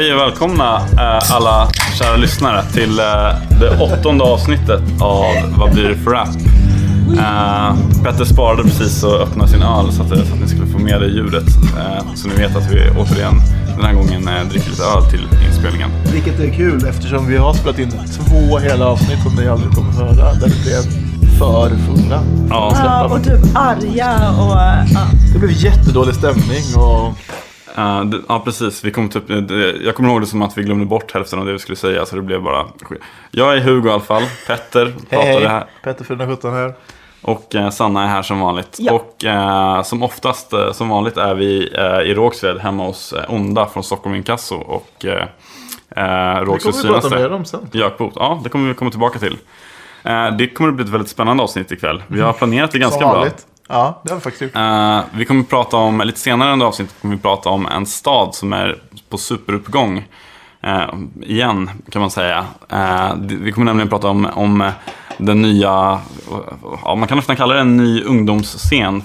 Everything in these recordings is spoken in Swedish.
Hej och välkomna eh, alla kära lyssnare till eh, det åttonde avsnittet av Vad blir det för rap? Eh, Petter sparade precis och öppnade sin öl så att, så att ni skulle få med det ljudet. Så ni vet att vi återigen den här gången dricker lite öl till inspelningen. Vilket är kul eftersom vi har spelat in två hela avsnitt som ni aldrig kommer höra. Där det blev för fulla. Ja, Ja, och typ arga och... Ja. Det blev jättedålig stämning och det, ja precis. Vi kom typ, det, jag kommer ihåg det som att vi glömde bort hälften av det vi skulle säga så det blev bara. Jag är Hugo i alla fall. Petter pratade här. Petter 417 här. Och eh, Sanna är här som vanligt. Ja. Och eh, som oftast, eh, som vanligt, är vi eh, i Rågsved hemma hos eh, Onda från Stockholm Inkasso och eh, eh, Det Rågsveds kommer vi prata mer om sen. Ja, det kommer vi komma tillbaka till. Eh, det kommer att bli ett väldigt spännande avsnitt ikväll. Vi har planerat det ganska bra. Ja, det har vi faktiskt gjort. Uh, vi kommer prata om, lite senare under avsnittet kommer vi prata om en stad som är på superuppgång. Uh, igen, kan man säga. Uh, vi kommer nämligen prata om, om den nya, ja, man kan nästan kalla det en ny ungdomsscen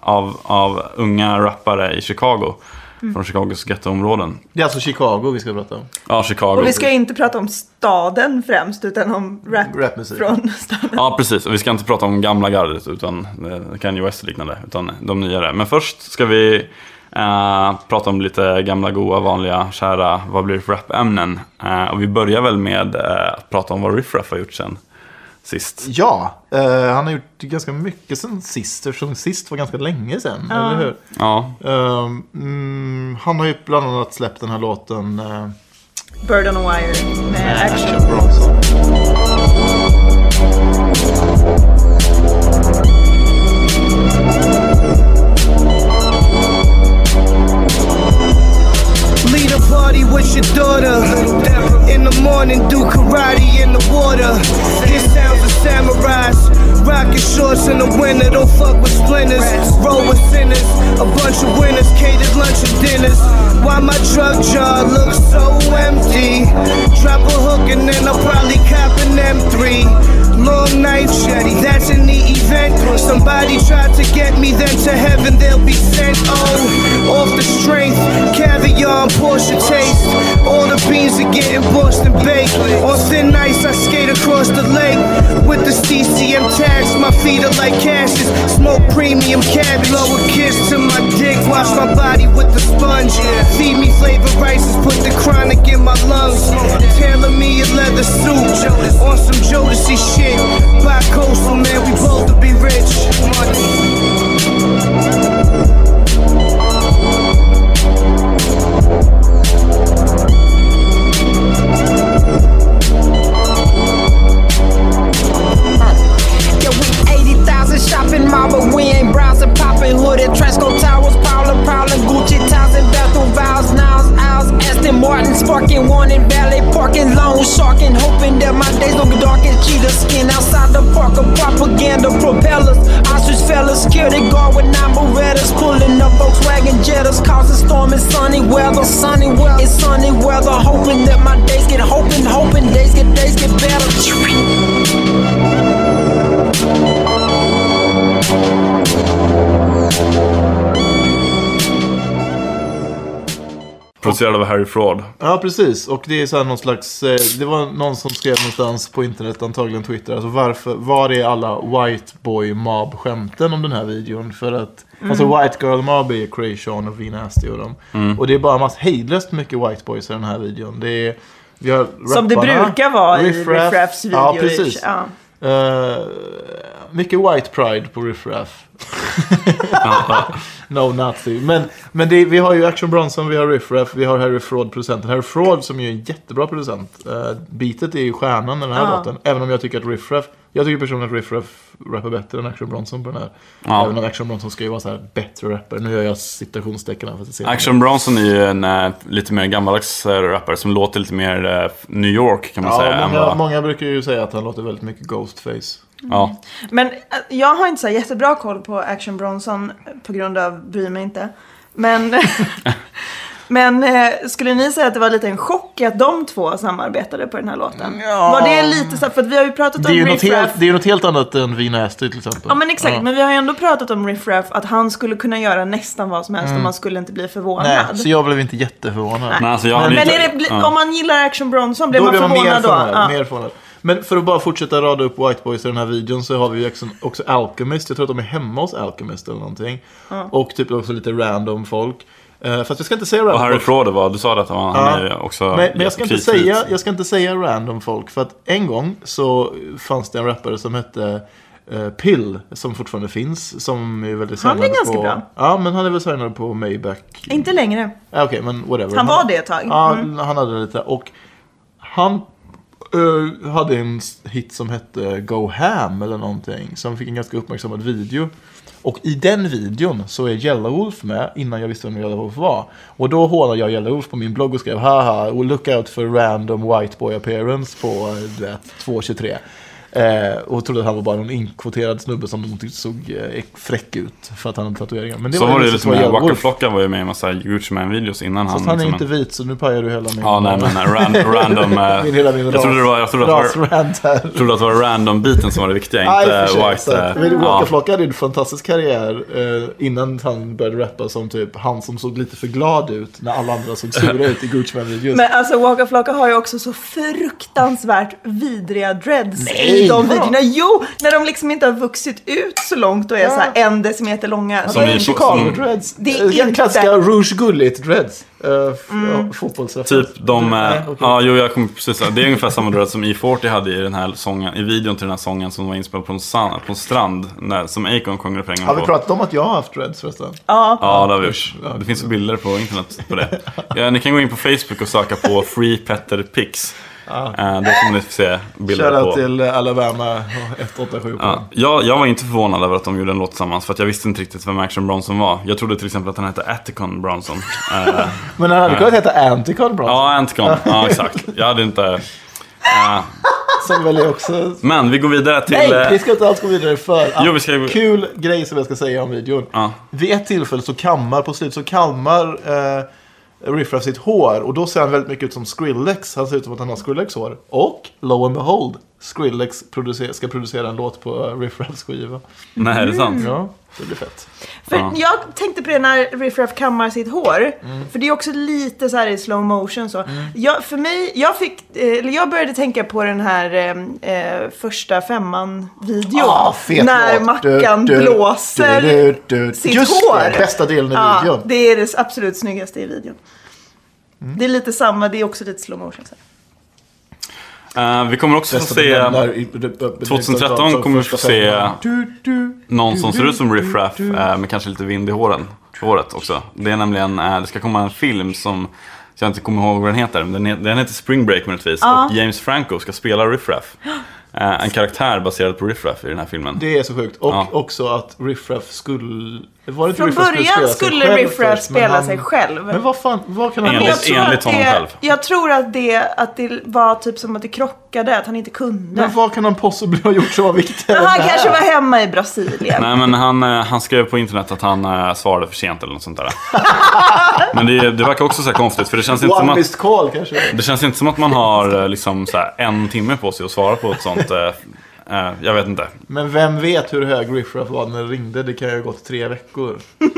av, av unga rappare i Chicago. Från Chicagos gettoområden. Det är alltså Chicago vi ska prata om. Ja, Chicago. Och vi ska inte prata om staden främst, utan om rap Rapmusik. från staden. Ja, precis. Och vi ska inte prata om gamla gardet, utan eh, Kanye West och liknande, utan de nyare. Men först ska vi eh, prata om lite gamla, goa, vanliga, kära, vad blir det för rap-ämnen? Eh, och vi börjar väl med eh, att prata om vad Riff Raff har gjort sen sist. Ja, eh, han har gjort ganska mycket sen sist. Eftersom sist var ganska länge sen. Eller hur? Ja, Ehm, mm, han har ju bland annat släppt den här låten eh, Bird on a Wire med action. Action Bronson. Lead a party with your daughter. In the morning, do karate in the water. Sounds of samurais. Rockin' shorts in the winter, don't fuck with splinters. Roll with sinners. A bunch of winners, catered lunch and dinners. Why my truck jar looks so empty? Drop a hook and then I'll probably cop an M3. Long knife, Shetty. that's in the event. Somebody tried to get me, then to heaven they'll be sent. Oh, off the strength, caviar and Porsche taste. All the beans are getting Boston baked. On thin ice, I skate across the lake with the CCM tags. My feet are like cashes. Smoke premium cabbage. Blow a kiss to my dick. Wash my body with the sponge. Feed me flavored rices. Put the chronic in my lungs. Tailor me a leather suit. On some Jodeci shit. Producerad av Harry Fraud. Ja, precis. Och det är så här någon slags... Eh, det var någon som skrev någonstans på internet, antagligen Twitter. Alltså varför, var är alla white boy mob-skämten om den här videon? För att... Alltså white girl mob är Krayshawn och V-Nasty och dem. Och det är bara mass hejdlöst mycket white boys i den här videon. Det är... Vi har Som det rapparna, brukar vara i Riff Raff. Riff Raffs video. Ja, precis. Ja. Eh, mycket white pride på Riff Raff. no nazi. Men, men det, vi har ju Action Bronson, vi har Riff Raff, vi har Harry Fraud producenten. Harry Fraud som ju är en jättebra producent. Uh, beatet är ju stjärnan i den här Ja. låten. Även om jag tycker att Riff Raff, jag tycker personligen att Riff Raff rappar bättre än Action Bronson på den här. Ja. Även om Action Bronson ska ju vara så här bättre rapper. Nu gör jag citationstecken här för att se. Action Bronson är ju en eh, lite mer gammaldags eh, rappare som låter lite mer New York kan man säga. Ja, än många, många brukar ju säga att han låter väldigt mycket Ghostface. Ja. Men äh, jag har inte så jättebra koll på Action Bronson på grund av bryr mig inte. Men, Men eh, skulle ni säga att det var lite en chock att de två samarbetade på den här låten? Ja. Var det lite så, för att vi har ju pratat Det om är ju något Riff Raff. helt, det är ju något helt annat än Vi Nasty till exempel. Ja men exakt, men vi har ju ändå pratat om Riff Raff att han skulle kunna göra nästan vad som helst och man skulle inte bli förvånad. Mm. Nej, så jag blev inte jätteförvånad. Nej, alltså jag hade Men inte- är det, ja. om man gillar Action Bronson, blir Då man blev man mer förvånad då? förvånad. Ja. Mer förvånad. Men för att bara fortsätta rada upp White Boys i den här videon så har vi ju också, också Alchemist. Jag tror att de är hemma hos Alchemist eller någonting. Och typ också lite random folk. Uh, fast jag ska inte säga Och random Harry folk. Fraud var, du sa det att han, han är också Men, men jag, ska inte säga, jag ska inte säga random folk. För att en gång så fanns det en rappare som hette eh, Pill. Som fortfarande finns. Som är väldigt Han är ganska på, bra. Ja, men han är väl signad på Maybach. Inte längre. Ja, Okej, men whatever. Han var det ett tag. Ja, Mm. han hade lite. Och han Eh, hade en hit som hette Go Ham eller någonting. Som fick en ganska uppmärksammad video. Och i den videon så är Yellow med innan jag visste vem Yellow var. Och då hånade jag Yellow på min blogg och skrev haha, och look out for random white boy appearance på eh, du vet, 2.23. Eh, och trodde att han var bara någon inkvoterad snubbe som de tyckte såg eh, fräck ut för att han hade tatueringar. Men det Så var det just lite med Yellow Waka. Flocka var ju med i en massa Gucci Man-videos innan Fast han... han är liksom inte vit så nu pajar du hela min... Ja, nej men ran, random... eh, min hela min jag trodde det var, jag trodde att var, jag trodde att det var random-biten som var det viktiga, inte sig, white... så eh, Men Waka ja. Flocka hade ju en fantastisk karriär eh, innan han började rappa som typ han som såg lite för glad ut när alla andra såg sura ut i Gucci Man-videos. Men alltså Waka Flocka har ju också så fruktansvärt vidriga dreads Nej, i de videorna. Jo, när de liksom inte har vuxit ut så långt och är så här en decimeter långa. Som Det är i- Chicago som- dreads. Det är Eh, inte- Klassiska Rouge Gullit dreads. Uh, mm. Typ de... eh, Nej, okej. Ja, jo, jag kommer precis Det är ungefär samma dread som E40 hade i den här sången, i videon till den här sången som var inspelad på en, sand, på en strand, när, som Akon sjunger refrängen Har vi på. pratat om att jag har haft dreads förresten? Ja, Ja, det har vi gjort. Det finns bilder på internet på det. Ja, ni kan gå in på Facebook och söka på Free Petter Pics. Eh, Då kommer ni få se bilder Shoutout på... till eh, Alabama 187 på Ja, jag, jag var inte förvånad över att de gjorde en låt tillsammans för att jag visste inte riktigt vem Action Bronson var. Jag trodde till exempel att han hette Atticon Bronson. Eh, Men han hade kunnat heta Anticon Bronson. ja, Anticon. Ja, exakt. Jag hade inte... eh, Som väl är också... men vi går vidare till... Nej, vi ska inte alls gå vidare för... Jo, vi ska- Kul grej som jag ska säga om videon. Ja. Vid ett tillfälle så kammar, på slut så kammar eh, Riff Raff sitt hår. Och då ser han väldigt mycket ut som Skrillex. Han ser ut som att han har Skrillex hår. Och, lo and behold, Skrillex producer, ska producera en låt på Riff Raffs skiva. Nej, är det sant? Ja, det blir fett. för Ja. jag tänkte på det när Riff Raff kammar sitt hår. Mm. För det är också lite så här i slow motion så. Jag, för mig, jag fick, eh, eller jag började tänka på den här eh, eh, första femman-videon. Ah, när låt. Mackan Du, du, blåser du, du, du. sitt Just hår. det, bästa delen i Ja, videon. det är det absolut snyggaste i videon. Mm. Det är lite samma, det är också lite slow motion. Så. Eh, vi kommer också få se... delen där i- det- det- 2013 som kommer vi få se Någon som ser ut som Riff Raff eh, med kanske lite vind i håren, håret också. Det är nämligen, eh, det ska komma en film som jag inte kommer ihåg vad den heter. men Den, den heter Spring Break möjligtvis. Ja. Och James Franco ska spela Riff Raff. En karaktär baserad på Riff Raff i den här filmen. Det är så sjukt. Och Ja. också att Riff Raff skulle... Var det Från Riff början skulle Riff Raff spela han- sig själv. Men vad fan, vad kan han... Enligt- jag, tror enligt att honom det, själv. jag tror att det, att det var typ som att det krockade, att han inte kunde. Men vad kan han possibly ha gjort som var viktigare han det kanske här? var hemma i Brasilien. Nej men han, eh, han skrev på internet att han eh, svarade för sent eller något sånt där. men det, det verkar också så här konstigt för det känns inte som One att missed call kanske? Det känns inte som att man har eh, liksom så här, en timme på sig att svara på ett sånt. eh, eh, jag vet inte. Men vem vet hur hög Riff Raff var när det ringde? Det kan ju ha gått tre veckor.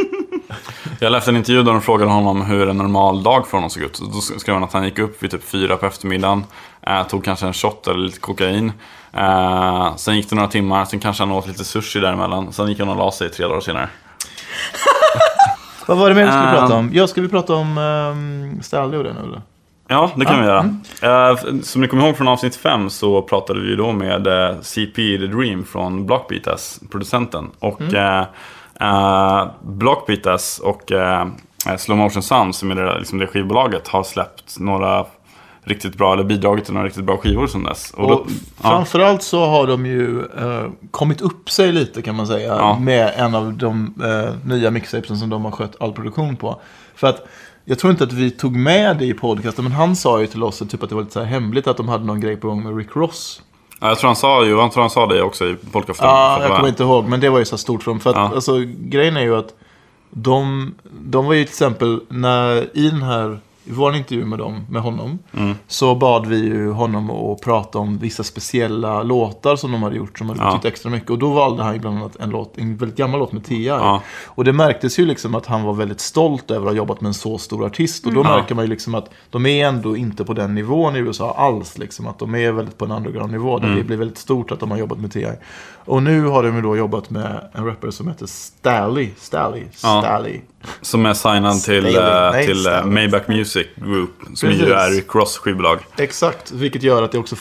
Jag läste en intervju där de frågade honom hur en normal dag för honom såg ut. Då skrev han att han gick upp vid typ fyra på eftermiddagen. Eh, tog kanske en shot eller lite kokain. Eh, sen gick det några timmar, sen kanske han åt lite sushi däremellan. Sen gick han och la sig tre dagar senare. Vad var det mer vi skulle Ehm. prata om? Ja, ska vi prata om um, och det nu eller? Ja, det kan vi göra. Eh, som ni kommer ihåg från avsnitt 5 så pratade vi då med eh, CP The Dream från Blockbeaters, producenten. Och mm. uh, Blockbeaters och Slow Motion Sound, som är det, liksom det skivbolaget, har släppt några riktigt bra, eller bidragit till några riktigt bra skivor sedan dess. Och Och då, ja, framförallt så har de ju eh, kommit upp sig lite kan man säga. Ja. Med en av de eh, nya mixtapesen som de har skött all produktion på. För att jag tror inte att vi tog med det i podcasten, men han sa ju till oss typ att det var lite så här hemligt att de hade någon grej på gång med Rick Ross. Ja, jag tror han sa, ju, jag tror han sa det också i podcasten. Ja, jag kommer inte ihåg, men det var ju så stort för dem. För att Ja. alltså, grejen är ju att De, de var ju till exempel, när, i den här, vår intervju med, dem, med honom, så bad vi ju honom att prata om vissa speciella låtar som de hade gjort som hade Ja. betytt extra mycket. Och då valde han ju bland annat en, låt, en väldigt gammal låt med T.I. Ja. Och det märktes ju liksom att han var väldigt stolt över att ha jobbat med en så stor artist. Och då Ja. märker man ju liksom att de är ändå inte på den nivån i USA alls. Liksom. Att de är väldigt på en underground-nivå. Där det blir väldigt stort att de har jobbat med T.I. Och nu har de då jobbat med en rappare som heter Stally. Stally. Ja. Stally. Som är signad till, Staley. eh, Nej, till eh. Maybach Music Group. Som Precis. ju är Rick Ross skivbolag. Exakt, vilket gör att det också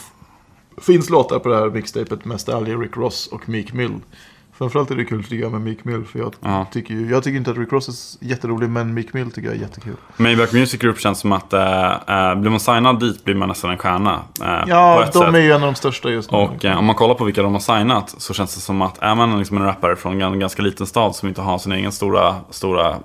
finns låtar på det här mixtapet med Stally, Rick Ross och Meek Mill. Framförallt är det kul tycker jag med Meek Mill. För jag, Ja. tycker, ju, jag tycker inte att Rick Ross är jätterolig, men Meek Mill tycker jag är jättekul. Maybach Music Group känns som att eh, blir man signad dit blir man nästan en stjärna. på Ja, de sätt. är ju en av de största just nu. Och eh, om man kollar på vilka de har signat så känns det som att är man liksom en rappare från en ganska liten stad som inte har sin egen stora, stora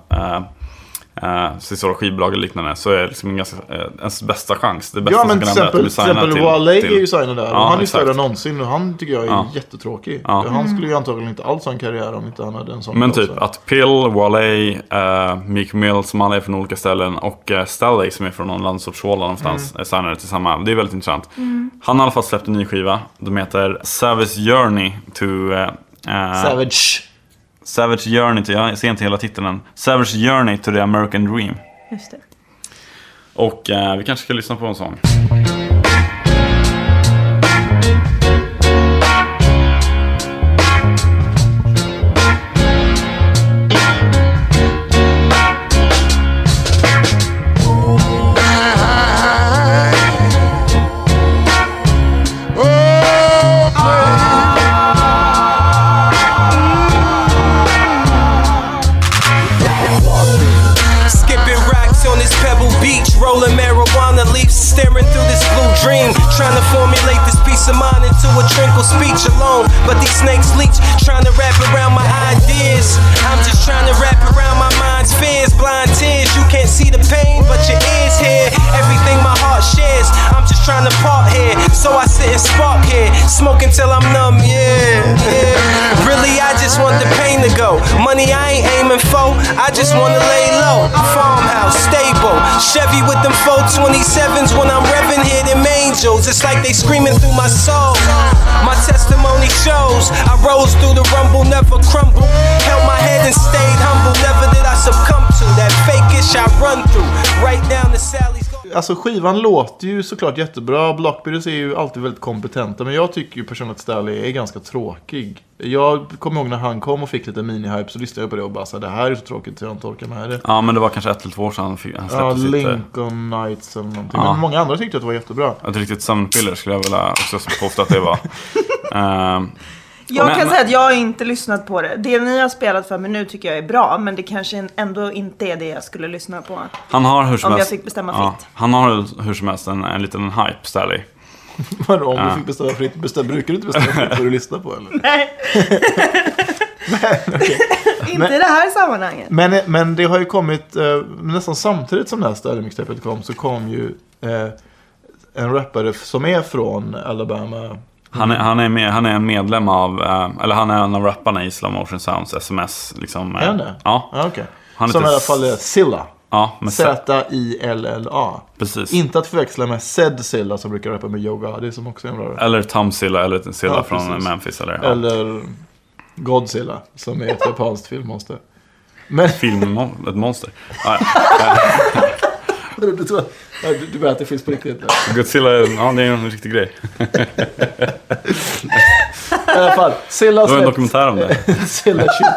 eh, eh, stora skivbolag eller liknande så är det liksom en ganska, eh, ens bästa chans. Det bästa Ja, men som till kan hända är att till exempel. Wale till är ju signad där. Ja, och han är ju exakt. större än någonsin och han tycker jag är Ja. jättetråkig. Ja. Han skulle ju antagligen inte alls ha en karriär om inte han hade en sån Men typ så. att Pill, Wale, uh, Meek Mill som alla är från olika ställen och uh, Stalley som är från någon landsortsvåla någonstans Mm. är signade till samma. Det är väldigt intressant. Han har i alla fall släppt en ny skiva. De heter Savage Journey to... eh, eh, Savage. Savage Journey to, jag ser inte hela titeln än. Savage Journey to the American Dream. Just det. Och eh, vi kanske ska lyssna på en sång. So I sit and spark here, smoke until I'm numb. Yeah, yeah. Really, I just want the pain to go. Money I ain't aiming for, I just wanna lay low. Farmhouse, stable, Chevy with them 427s when I'm revving, hear them angels. It's like they screaming through my soul. My testimony shows I rose through the rumble, never crumble. Alltså skivan låter ju såklart jättebra. Blockbeaters är ju alltid väldigt kompetenta. Men jag tycker ju personligen att Stally är ganska tråkig. Jag kommer ihåg när han kom och fick lite mini-hype så lyssnade jag på det och bara så här, det här är så tråkigt så jag inte orkar med det. Ja, men det var kanske ett eller två år sedan han, fick, han Ja, släppte sitt... eh, Lincoln Knights eller någonting. Ja. Men många andra tyckte att det var jättebra. Ett riktigt sömnpiller skulle jag vilja också påstå att det var. Ehm, Jag Men- kan säga att jag har inte lyssnat på det. Det ni har spelat för mig nu tycker jag är bra, men det kanske ändå inte är det jag skulle lyssna på. han har hur som Om jag fick bestämma ja, fritt. Han har hur som helst en, en liten hype, Stally. Vadå, om Ja. du fick bestämma fritt, bestäm, brukar du inte bestämma fritt vad du lyssnar på eller? Nej. inte i det här sammanhanget. Men, men det har ju kommit, eh, nästan samtidigt som det här Stally-mixtapet kom så kom ju eh, en rappare som är från Alabama. Han är, han, är med, han är en medlem av, eh, eller han är en av rapparna i Slow Motion Sounds, SMS. Liksom, eh, Är han det? Ja, Ja, okej. Han Som i heter alla fall är Silla. ja. Z-I-L-L-A. Precis. Inte att förväxla med Zed Silla som brukar rappa med Yoga. Det är som också är en bra. Eller Tom Silla eller Silla Ja, från. Memphis. Eller, ja. Eller Godzilla som är ett japanskt filmmonster. Men Film, ett monster. Ja, du, tror att, ja, du, du vet att det finns på riktigt? Godzilla, ja det är en riktig grej. I alla fall, Silla Det var en dokumentär om det. Silla Shit.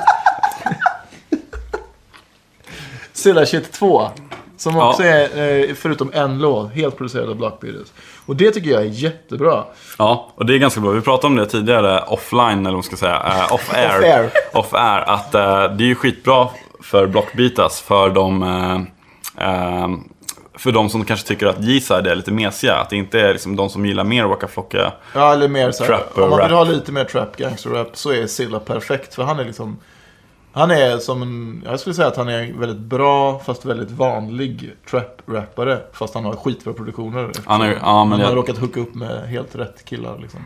Silla Shit 2. Som Ja. också är, eh, förutom en låt, helt producerad av Blockbeaters. Och det tycker jag är jättebra. Ja, och det är ganska bra. Vi pratade om det tidigare offline, eller vad man ska säga. eh, off air. Off air. Off air. Att eh, det är ju skitbra för Blockbeaters, för de... eh, för de som kanske tycker att G-side är lite mesiga. Att det inte är liksom de som gillar mer Waka Flocka. Ja, eller mer så här, Trap Om man vill rap. ha lite mer trap, gangster rap så är Silla perfekt. För han är liksom... Han är som en... Jag skulle säga att han är en väldigt bra, fast väldigt vanlig trap-rappare. Fast han har skitbra produktioner. Han är- ja, men han har jag- råkat hooka upp med helt rätt killar liksom.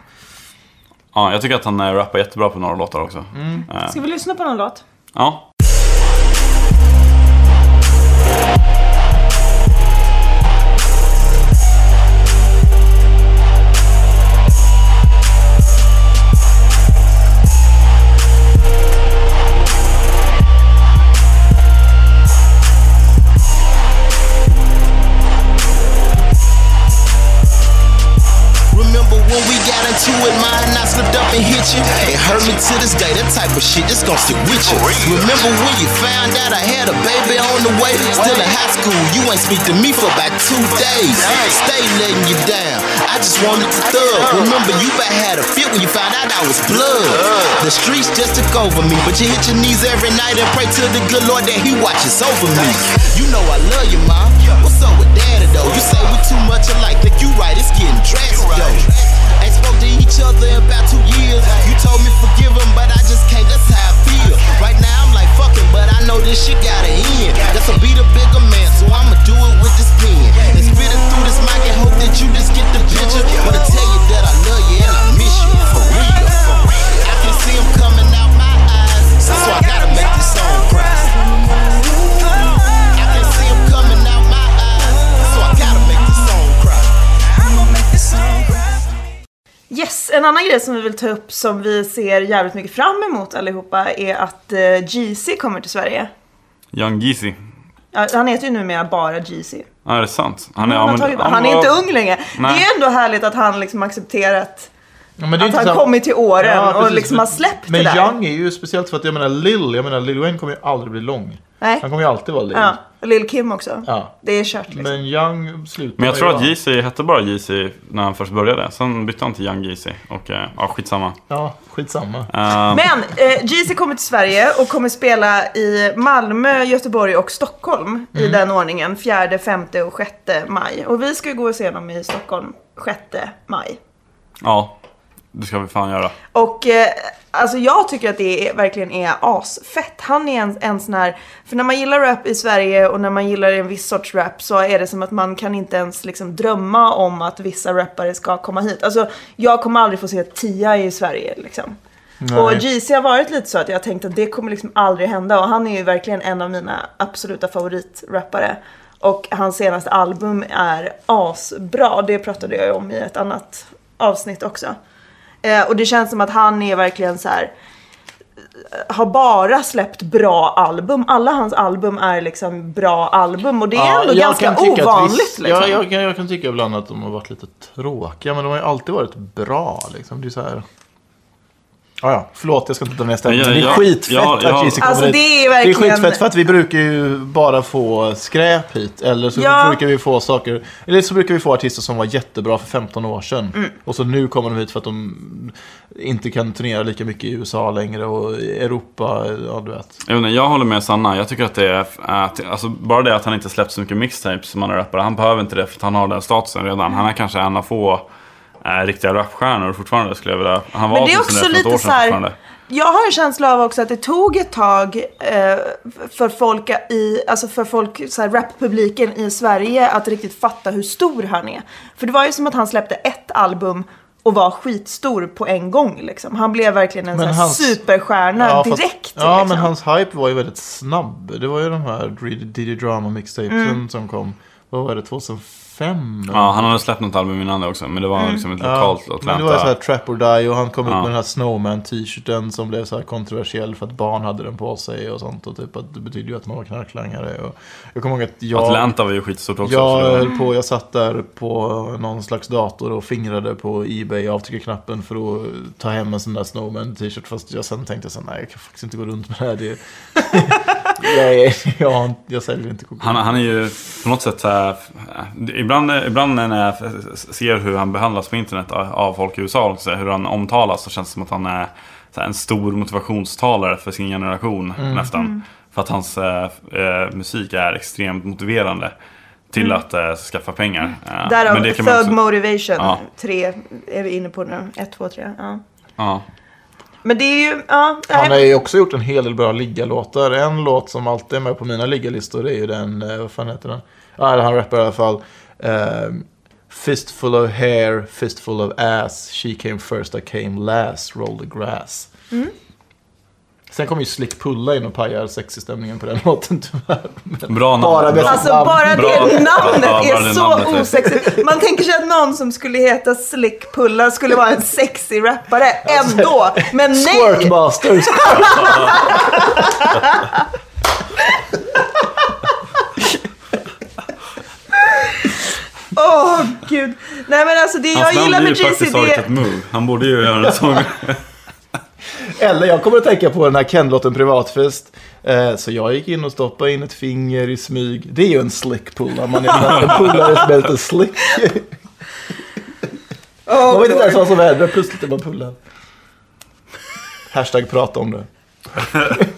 Ja, jag tycker att han eh, rappar jättebra på några låtar också. Eh, Ska vi lyssna på någon låt? ja. Hurt me to this day. That type of shit just gon' stick with you. Remember when you found out I had a baby on the way? Still in high school, you ain't speak to me for about two days. Stay letting you down. I just wanted to thug. Remember you about had a fit when you found out I was blood. The streets just took over me, but you hit your knees every night and pray to the good Lord that He watches over me. You know I love you, mom. What's up with daddy though? You say we too much alike, think you right? Grej som vi vill ta upp som vi ser jävligt mycket fram emot allihopa är att uh, GC kommer till Sverige. Young Yeezy. Ja, han heter ju numera bara GC. Ja, är det sant? Han är, Han, han han är inte ung längre. Nej. Det är ändå härligt att han liksom accepterat Ja, men att han kommit till åren Ja, och liksom har släppt Men det där. Young är ju speciellt för att jag menar Lil, jag menar Lil Wayne kommer ju aldrig bli lång. Nej. Han kommer ju alltid vara Lil. Ja, och Lil Kim också. Ja. Det är kört liksom. Men Young slutar Men jag tror att Yeezy hette bara Yeezy när han först började. Sen bytte han till Young Yeezy. Och eh, ja, skitsamma. Ja, skitsamma. Uh, Men eh, GC kommer till Sverige och kommer spela i Malmö, Göteborg och Stockholm i Mm. den ordningen. 4, 5 och 6 maj. Och vi ska ju gå och se dem i Stockholm 6 maj. ja, det ska vi fan göra. Och eh, alltså jag tycker att det är, verkligen är asfett. Han är en, en sån här, för när man gillar rap i Sverige och när man gillar en viss sorts rap så är det som att man kan inte ens liksom drömma om att vissa rappare ska komma hit. Alltså jag kommer aldrig få se Tia i Sverige liksom. Och GC har varit lite så att jag tänkt att det kommer liksom aldrig hända och han är ju verkligen en av mina absoluta favoritrappare. Och hans senaste album är asbra, det pratade jag ju om i ett annat avsnitt också. Eh, och det känns som att han är verkligen så här eh, har bara släppt bra album. Alla hans album är liksom bra album och det är ändå jag ganska ovanligt. viss- liksom. Ja, jag, kan- jag kan tycka ibland att de har varit lite tråkiga, men de har ju alltid varit bra. Liksom. Det är så här... Ja, ja, förlåt, jag ska inte ta ner stämningen. Ja, det är skitfett ja, ja. att Cheesy kommer Alltså, hit. det är Det är verkligen- skitfett för att vi brukar ju bara få skräp hit. Eller så Ja. brukar vi få saker, eller så brukar vi få artister som var jättebra för 15 år sedan. Mm. Och så nu kommer de hit för att de inte kan turnera lika mycket i USA längre och Europa, ja du vet. Jag, inte, jag håller med Sanna. Jag tycker att det är... Att, alltså, bara det att han inte släppt så mycket mixtapes som andra rappare. Han behöver inte det för att han har den statusen redan. Han är kanske en av få eh, riktiga rapstjärnor fortfarande skulle jag vilja... Han var Men det är också lite så här. Jag har en känsla av också att det tog ett tag eh, för folk i, alltså för folk, så här, rappubliken i Sverige att riktigt fatta hur stor han är. För det var ju som att han släppte ett album och var skitstor på en gång liksom. Han blev verkligen en Men hans- superstjärna Ja, fast- direkt. Ja, liksom. men hans hype var ju väldigt snabb. Det var ju de här Diddy Drama mixtapesen Mm. som kom. Vad var det, 2005? Ja, han hade släppt något album innan det också. Men det var liksom ett lokalt men Atlanta. det var så här Trap or Die och han kom ut Ja. med den här Snowman t-shirten som blev så här kontroversiell för att barn hade den på sig och sånt. Och typ att det betyder ju att man var knarklangare. Och jag kommer ihåg att jag... Atlanta var ju skitstort också. Jag så det var- höll på, jag satt där på någon slags dator och fingrade på Ebay avtryckarknappen för att ta hem en sån där Snowman t-shirt. Fast jag sen tänkte så här, nej jag kan faktiskt inte gå runt med det här. Det... jag, är, jag, har inte- jag säljer inte kokain. Han, han är ju på något sätt så här, ibland, ibland när jag ser hur han behandlas på internet av, folk i USA, och så hur han omtalas, så känns det som att han är så här, en stor motivationstalare för sin generation nästan. För att hans eh, eh, musik är extremt motiverande till att eh, skaffa pengar. Eh, Därav Thug också- Motivation Ja. 3 är vi inne på nu. 1, 2, 3. Ja. Ja. Men det är ju, ja. Han har nej, ju också gjort en hel del bra liggalåtar. En låt som alltid är med på mina liggalistor är ju den, eh, vad fan heter den? Ja, han rappar i alla fall. Eh, fistful of hair, fistful of ass, she came first, I came last, roll the grass. Mm. Sen kommer ju Slick Pulla in och pajar sexy-stämningen på den låten tyvärr. Men Bra namn. Bara Bra. Alltså namn. bara Bra. det namnet Ja, bara är det så namnet är- osexigt. Man tänker sig att någon som skulle heta Slick Pulla skulle vara en sexy rappare ändå. Men nej! Squirtmasters. Åh gud. Nej men alltså det jag Hans namn gillar är ju med JC praktiskt taget det ett move. Han borde ju göra en sång. Eller jag kommer att tänka på den här Ken-låten Privatfest. Eh, så jag gick in och stoppade in ett finger i smyg. Det är ju en slick pull. Man är en pullare som är lite slick. man vet inte ens vad som händer. Plötsligt är man pullad. Hashtag prata om det.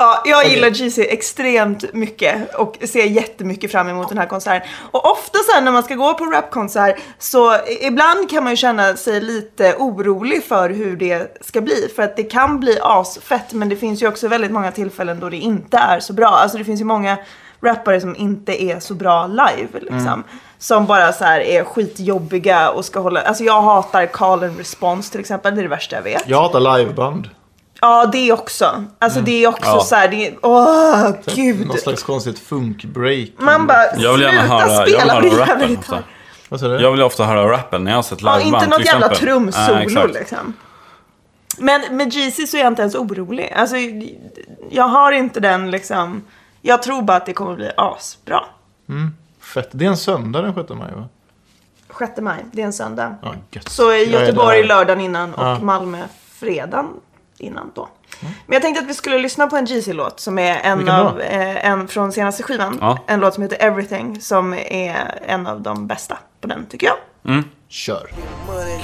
Ja, jag gillar GC extremt mycket och ser jättemycket fram emot den här konserten. Och ofta sen när man ska gå på rapkonsert så ibland kan man ju känna sig lite orolig för hur det ska bli. För att det kan bli asfett men det finns ju också väldigt många tillfällen då det inte är så bra. Alltså det finns ju många rappare som inte är så bra live liksom. Som bara så här är skitjobbiga och ska hålla, alltså jag hatar call and response till exempel, det är det värsta jag vet. Jag hatar liveband. Ja, det också. Alltså det är också Ja. så här, det är, åh gud. Någon slags konstigt funk-break. Man bara, Jag vill gärna sluta höra, jag vill spela höra rappen ofta. Vad sa du? Jag vill ofta höra rappen när jag har sett Ja, liveband inte något jävla trumsolo exakt. liksom. Men med GC så är jag inte ens orolig. Alltså, jag har inte den liksom... Jag tror bara att det kommer bli asbra. Fett. Det är en söndag den 6 maj va? 6 maj, det är en söndag. Ja, gött. Så är Göteborg lördagen innan och Ja. Malmö fredagen innan då. Men jag tänkte att vi skulle lyssna på en GC-låt som är en, av, eh, en från senaste skivan. Ja. En låt som heter Everything som är en av de bästa på den tycker jag. Kör. money,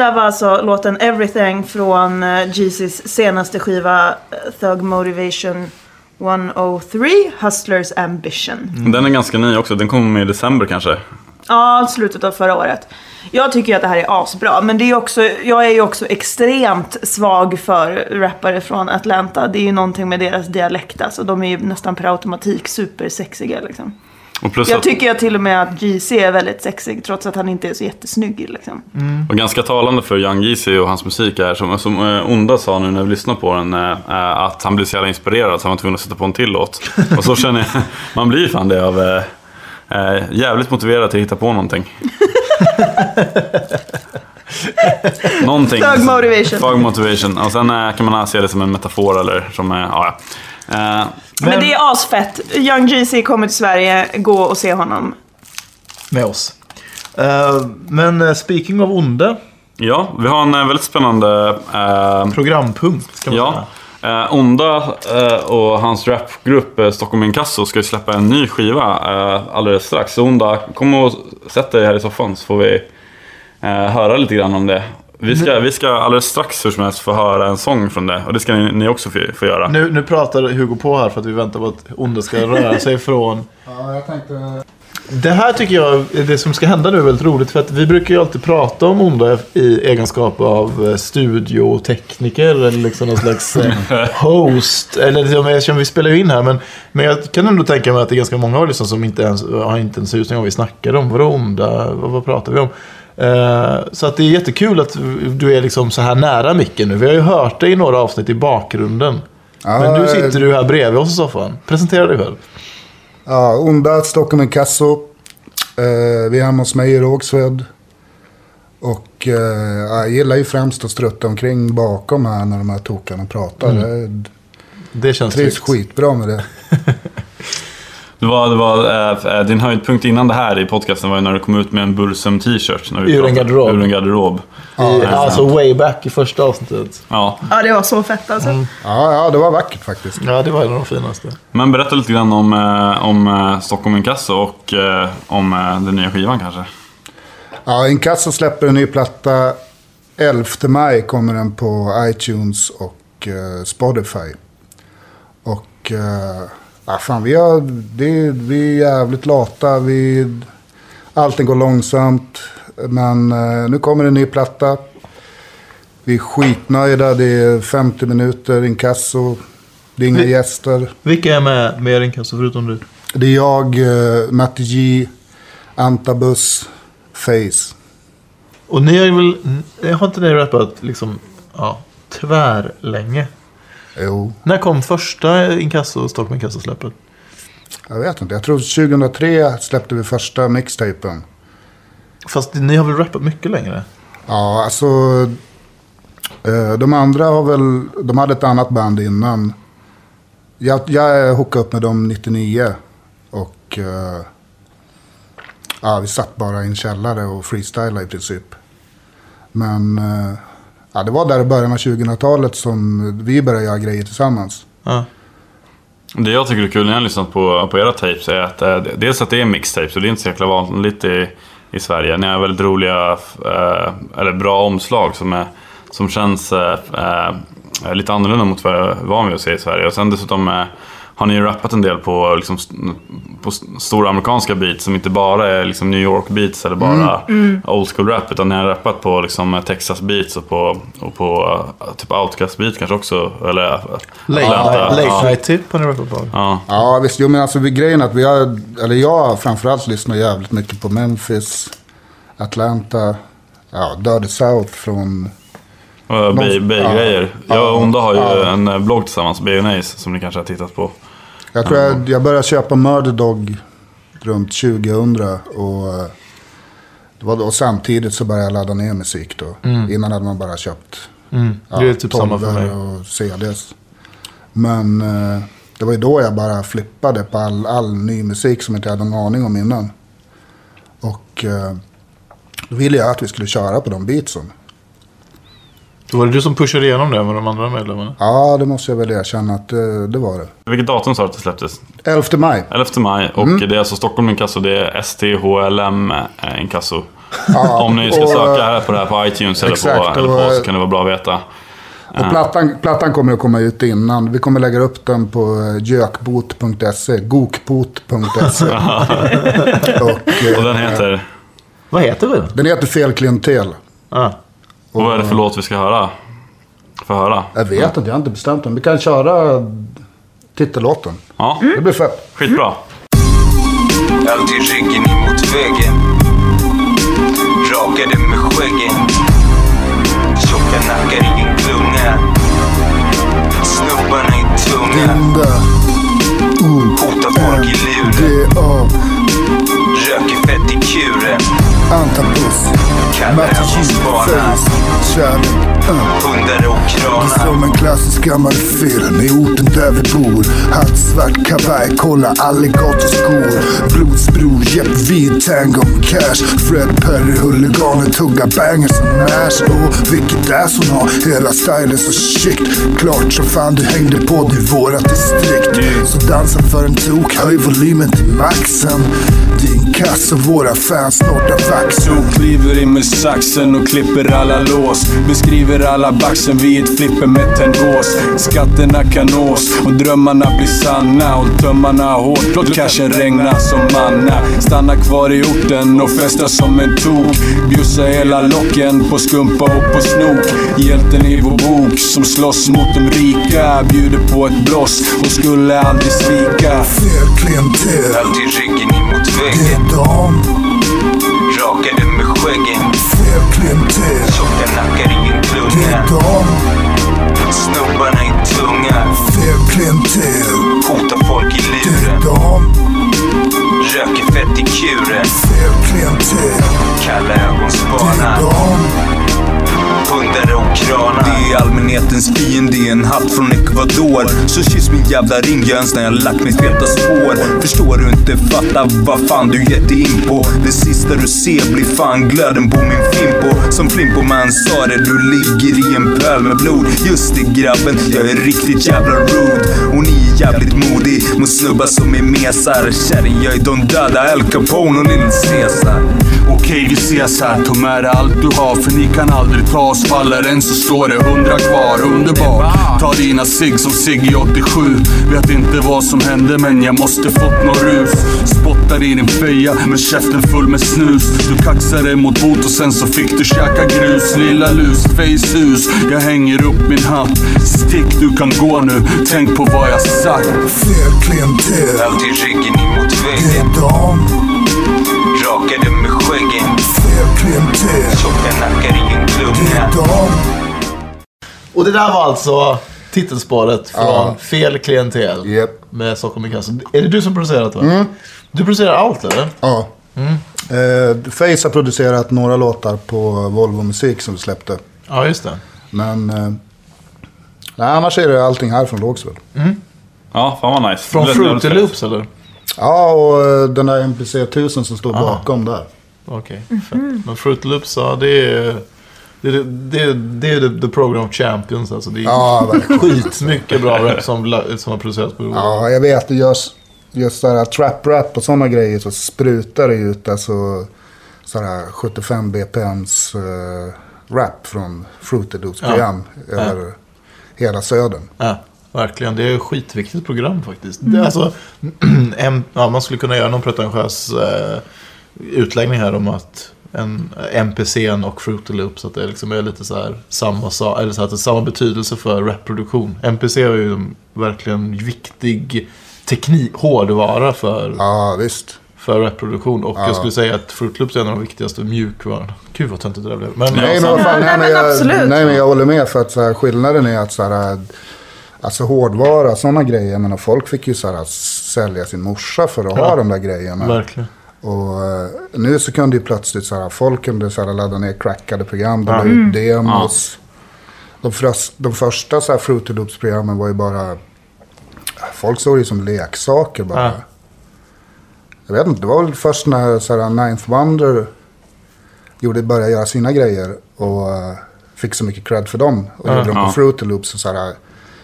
där var alltså låten Everything från uh, Jeezys senaste skiva eh, Thug Motivation 103, Hustlers Ambition. Den är ganska ny också, den kommer i december kanske. Ja, slutet av förra året. Jag tycker ju att det här är asbra, men det är också, jag är ju också extremt svag för rappare från Atlanta. Det är ju någonting med deras dialekt, alltså. De är ju nästan per automatik supersexiga liksom. Och plus Jag att, tycker ju till och med att GC är väldigt sexig, trots att han inte är så jättesnygg liksom. och ganska talande för Young Jeezy och hans musik är, som, som eh, Onda sa nu när vi lyssnade på den, eh, eh, att han blev så jävla inspirerad så han var tvungen att sätta på en till låt. Och så känner jag, man blir fan det av eh, jävligt motiverad till att hitta på någonting. någonting. Thug motivation. Thug motivation. Och sen eh, kan man se det som en metafor eller som, eh, ja ja. Eh, Men, det är asfett. Young GC kommer till Sverige, gå och se honom. Med oss. Eh, men eh, speaking of onda. ja, vi har en väldigt spännande eh, Programpunkt kan man Ja. säga. Eh, Onda eh, och hans rapgrupp eh, Stockholm Inkasso ska ju släppa en ny skiva eh, alldeles strax. Så Onda, kom och sätt dig här i soffan så får vi höra lite grann om det. Vi ska, vi ska alldeles strax hur som helst få höra en sång från det och det ska ni, ni också få, få göra. Nu, nu pratar Hugo på här för att vi väntar på att onda ska röra sig från Ja, jag tänkte... Det här tycker jag, är det som ska hända nu är väldigt roligt. För att vi brukar ju alltid prata om onda i egenskap av eh, studiotekniker. Eller liksom någon slags eh, host. Eller liksom, eftersom vi spelar ju in här. Men, men jag kan ändå tänka mig att det är ganska många av lyssnarna som inte ens har inte ens husning om vad vi snackar om. Vadå onda? Vad, vad pratar vi om? Eh, så att det är jättekul att du är liksom så här nära micken nu. Vi har ju hört dig i några avsnitt i bakgrunden. Men nu sitter du här bredvid oss i soffan. Presentera dig själv. Ja, Onda, Stockholm Inkasso. Eh, vi är hemma hos mig i Rågsved. Och eh, jag gillar ju främst att strutta omkring bakom här när de här tokarna pratar. Mm. Det känns trivs skitbra med det. Det var, det var, eh, din höjdpunkt innan det här i podcasten var ju när du kom ut med en Bursum t-shirt. när vi Ur en pratade- garderob. Ur en garderob. I, alltså way back i första avsnittet. Ja. Ja, det var så fett alltså. Ja, ja, det var vackert faktiskt. Ja, det var en av de finaste. Men berätta lite grann om, eh, om Stockholm Inkasso och om den nya skivan kanske. Ja, Inkasso släpper en ny platta. 11 maj kommer den på iTunes och Spotify. Och... Ja, fan, vi, har, det, vi är jävligt lata. Vi, allting går långsamt. Men eh, nu kommer en ny platta. Vi är skitnöjda. Det är 50 minuter Inkasso. Det är inga Vi- gäster. Vilka är med med Rinkasso förutom du? Det är jag, eh, Matti G, Antabus, Face. Och ni har ju väl... Har inte ni rappat liksom... Ja, tvär länge. Jo, När kom första Inkasso, Stockholm Inkasso-släppet? jag vet inte. Jag tror 2003 släppte vi första mixtapen. Fast ni har väl rappat mycket längre? Ja, alltså... eh, De andra har väl... De hade ett annat band innan. Jag, jag hookade upp med dem 99. Och... eh, Ja, vi satt bara i en källare och freestylade i princip. Men... Ja, det var där i början av 2000-talet som vi började göra grejer tillsammans. Ja. Det jag tycker är kul när jag lyssnat på, på era tapes är att eh, dels att det är mixtapes och det är inte så jäkla vanligt i, i Sverige. Ni har väldigt roliga, eh, eller bra omslag som, är, som känns eh, eh, lite annorlunda mot vad jag är van vid att se i Sverige. Och sen dessutom eh, har ni ju rappat en del på, liksom, på st- stora amerikanska beats som inte bara är liksom New York beats eller bara old school rap. Utan ni har rappat på liksom, Texas beats och på, och på eh, typ outcast beats kanske också. Eller, eh, Late, Atlanta. late Ja. night tip har ni rappat på. Ja. Ja, visst. Jo, men alltså vi, grejen är att vi har, eller jag framförallt lyssnar jävligt mycket på Memphis, Atlanta, ja, Dirty South från... Bay- Bay-grejer. Ja. Jag och Onda har ju Ja. en eh, blogg tillsammans, Bayonnaise, som ni kanske har tittat på. Jag tror jag, jag började köpa Murder Dog runt 2000 och, det var då, samtidigt så började jag ladda ner musik då. Innan hade man bara köpt Mm. Det är typ samma för mig. och CDs. Men eh, det var ju då jag bara flippade på all, all ny musik som jag inte hade någon aning om innan. Och eh, då ville jag att vi skulle köra på de beatsen. Då var det du som pushade igenom det med de andra medlemmarna. Ja, det måste jag väl erkänna att det, det var det. Vilket datum sa du att det släpptes? 11 maj. 11 maj. Och Mm. det är alltså Stockholm Inkasso, det är STHLM eh, Inkasso. Ja, Om ni ska och, söka här på det här på iTunes eller, exakt, på, eller på och, så kan det vara bra att veta. Och plattan, plattan kommer att komma ut innan. Vi kommer lägga upp den på eh, gökbot.se, gokbot.se. och, eh, Och den heter? Vad heter den? den heter Fel klientel. Ah. Och vad är det för låt vi ska höra? Få höra? Jag vet inte, jag har inte bestämt den. Vi kan köra titellåten. Ja, Det blir fett. skitbra. Alltid ryggen in mot väggen Rakade med skäggen Kallar ögonspanaren kärlek. Hundar och kranar Som en klassisk gammal film i orten där vi bor. Hatt, svart kavaj, kolla alligatorskor. Blodsbror, Jepp Vid, Tango, Cash. Fred Perry, huliganer, tugga bangers som mash. Och vilket ass hon har, hela stylen så chic. Klart som fan du hängde på det i vårat distrikt. Så dansa för en tok, höj volymen till maxen. Din kass och våra fans snortar vax. Så kliver in med saxen och klipper alla lås. Beskriver alla baxen vid ett flipper med tändgås. Skatterna kan nås och drömmarna blir sanna. Håll tömmarna hårt, låt cashen regna som manna. Stanna kvar i orten och festa som en tok. Bjussa hela locken på skumpa och på snok. Hjälten i vår bok som slåss mot de rika. Bjuder på ett bloss och skulle aldrig svika. Fel klientel, Alltid ryggen in mot det väggen är dam. Rakade med skäggen. Fel klientel, Tjocka nackar i en det är klunga. Snubbarna är tunga. Fel klientel, Hotar folk i det är luren dam. Röker fett i kuren. Fel klientel, Kalla det är Pundare och kranar. Det är allmänhetens fiende, i en hatt från Ecuador. Så kyss min jävla ringjöns när jag lagt mitt feta spår. Förstår du inte, fatta vad fan du gett dig in på. Det sista du ser blir fan glöden på min fimpo. Som Flimpo man sa det, du ligger i en pöl med blod. Just det grabben, jag är riktigt jävla rude. Och ni är jävligt modig mot snubbar som är mesar. Kärring, jag är Don Döda, El Capone och Lill Caesar. Okej vi ses här, ta med dig allt du har för ni kan aldrig ta oss Faller en så står det hundra kvar, underbart Ta dina cigg som Sigge 87 Vet inte vad som hände men jag måste fått nåt rus. Spottar i din feja med käften full med snus. Du kaxade mot bot och sen så fick du käka grus. Lilla lus, facehus, jag hänger upp min hatt. Stick, du kan gå nu, tänk på vad jag sagt. Fel klientel. Alltid ryggen in mot Det väggen är dam. Rakade med skäggen Fel klientel. Tjocka nackar i en klunga. Och det där var alltså titelspåret från Ja. Fel klientel. Japp. Med Stockholm i kassan. Är det du som producerat va? Du producerar allt eller? Ja. Mm. Eh, Face har producerat några låtar på Volvo Musik som vi släppte. Ja, just det. Men eh, nej, annars är det allting här från Lågsved. Ja, fan vad nice. Från Fruity Loops eller? Ja, och eh, den där MPC 1000 som står bakom där. Okej, fett. Men Fruity Loops, ja det är... Det det, är, det är the, program of champions alltså. Det är Ja, skitmycket bra rap som, som har producerats på Ja, jag vet. Det görs just sådär trap-rap och sådana grejer så sprutar det ut alltså sådär 75 BPMs eh, rap från Fruity Loops program över hela södern. Ja, verkligen. Det är ett skitviktigt program faktiskt. Det är alltså, en, ja, man skulle kunna göra någon pretentiös eh, utläggning här om att en MPCn och Fruity Loops att det liksom är lite så här samma eller så att det är samma betydelse för rapproduktion. MPC är ju en verkligen viktig teknik, hårdvara för, Ja, visst. för rapproduktion. Och jag skulle säga att Fruity Loops är en av de viktigaste mjukvarorna. Gud vad töntigt det där blev. Men, Nej, men, fan, Nej, men men absolut. jag, nej, men jag håller med. För att så här, skillnaden är att så här, alltså hårdvara, sådana grejer. Jag menar, folk fick ju så här, sälja sin morsa för att Ja. ha de där grejerna. verkligen. Och eh, nu så kunde ju plötsligt så här, folk kunde så här, ladda ner crackade program, de Ja. la ut demos. De, frös, de första så här, Fruity Loops-programmen var ju bara... Folk såg det ju som leksaker bara. Ja. Jag vet inte, det var väl först när så här, Ninth Wonder gjorde, började göra sina grejer och eh, fick så mycket cred för dem. Och Ja. gjorde dem på Ja. Fruity Loops och så här,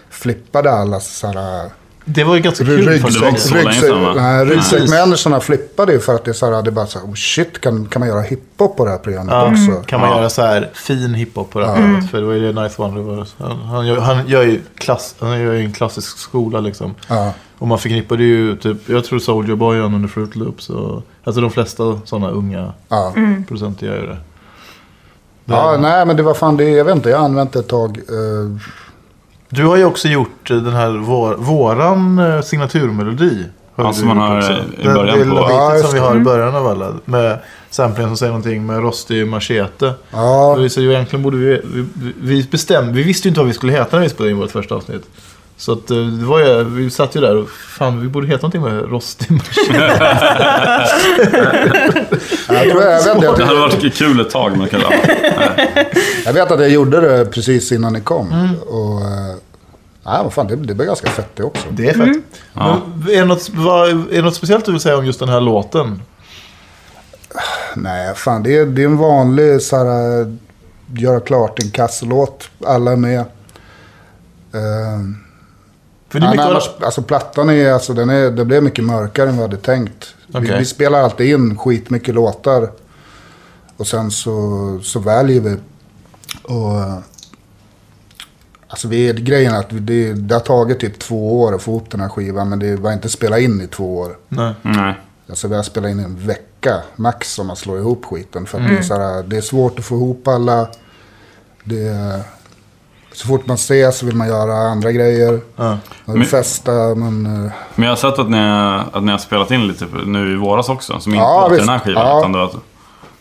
flippade alla så här, Det var ju ganska kul Ryggsäck- det var inte så länge sedan. Ryggsäcksmänniskorna flippade ju för att det är så här, det är bara så här, oh shit, kan, kan man göra hiphop på det här programmet Ja, också? Kan man Ja. göra så här fin hiphop på det här? För det var ju det Nice var. Han, han, gör, han gör ju klass, han gör ju en klassisk skola liksom. Ja. Och man förknippade ju typ, jag tror Soulja Boy han under Fruit Loops. Och, alltså de flesta sådana unga Ja. producenter gör ju det. ja, nej men det var fan det, jag vet inte, jag har använt det ett tag. eh, Du har ju också gjort eh, den här vår, våran eh, signaturmelodi. Ja, som man har, också. eh, i Den början lilla på- biten Ja, som vi har i början av alla. Med samplingen som säger någonting med rostig machete. ja, Ja. Så ju egentligen borde vi, vi, vi bestämde, vi visste ju inte vad vi skulle heta när vi spelade in vårt första avsnitt. Så att eh, det var ju, vi satt ju där och fan vi borde heta någonting med rostig machete. jag, tror, jag, vet, Det jag, hade varit kul ett tag, men kanske... jag vet att jag gjorde det precis innan ni kom. Mm. Och, eh, nej, vad fan, det, det blev ganska fett det också. Det är fett. Men, är, det något, vad, är det något speciellt du vill säga om just den här låten? Nej, fan det är, det är en vanlig så här, eh, göra klart en kasselåt. Alla är med. Uh, För det är mycket annars, alltså plattan är, alltså den är, det blev mycket mörkare än vi hade tänkt. Vi, Okej. vi spelar alltid in skitmycket låtar. Och sen så, så väljer vi. Och, eh, alltså vi, grejen är att vi, det, det har tagit typ två år att få ihop den här skivan. Men det var inte spela in i två år. Nej. Nej. Alltså vi har spelat in en vecka max om man slår ihop skiten. För att det, är så här, det är svårt att få ihop alla. Det är, så fort man ses så vill man göra andra grejer. Ja. Vill festa, men... eh, Men jag har sett att ni, att ni har spelat in lite nu i våras också. Som inte Ja, var till den här skivan. Ja. Utan det var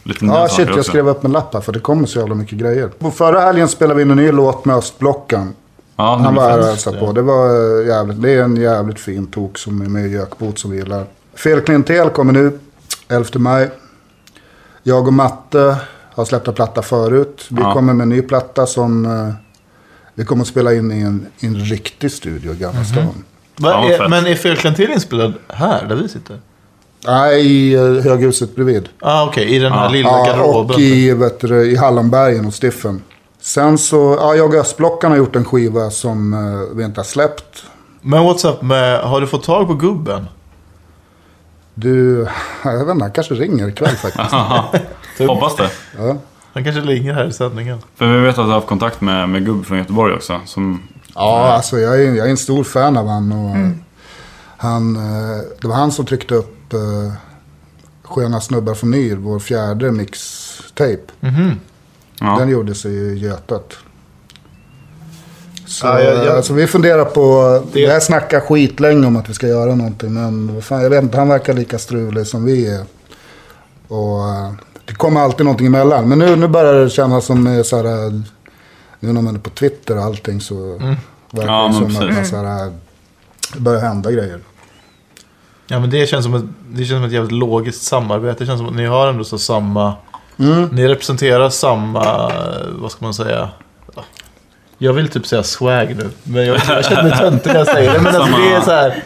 lite nya Ja, shit, jag också. skrev upp en lapp här för det kommer så jävla mycket grejer. På förra helgen spelade vi in en ny låt med Östblocken. Ja, Han var här och hälsade på. Det var eh, jävligt, det är en jävligt fin tok som är med i Gökbot som vi gillar. Fel klientel kommer nu, 11 maj. Jag och Matte har släppt en platta förut. Vi Ja. kommer med en ny platta som eh, Vi kommer att spela in i en, i en riktig studio i Gamla stan. Va, Ja, är, fett. men är Fel klientel inspelad här, där vi sitter? Nej, i eh, höghuset bredvid. Ah, okej. I den här Ja. lilla Ja, garderoben. och i, vet du, i Hallonbergen hos Stiffen. Sen så, ja, jag och Östblockarna har gjort en skiva som eh, vi inte har släppt. Men what's up med, har du fått tag på gubben? Du, jag vet inte, han kanske ringer ikväll faktiskt. Hoppas det. Ja, Han kanske ligger här i sändningen. För vi vet att du har haft kontakt med, med Gubb från Göteborg också. Som, ja alltså jag är, jag är en stor fan av han. Och, han eh, det var han som tryckte upp eh, Sköna snubbar från Nyr, vår fjärde mixtape. ja. Den gjordes i Götet. Så Ja, jag- jag- alltså, vi funderar på, Det- vi har snackat skitlänge om att vi ska göra någonting. Men vad fan, jag vet inte, han verkar lika strulig som vi är. Och eh, det kommer alltid någonting emellan. Men nu, nu börjar det kännas som eh, så här, eh, nu när man är på Twitter och allting så verkar Ja, det som att precis. man, så här, eh, det börjar hända grejer. Ja men det känns som ett, det känns som ett jävligt logiskt samarbete. Det känns som att ni har ändå så samma... Mm. Ni representerar samma, vad ska man säga? Jag vill typ säga swag nu. Men jag, jag känner mig töntig när jag säger det. Men alltså det är så här...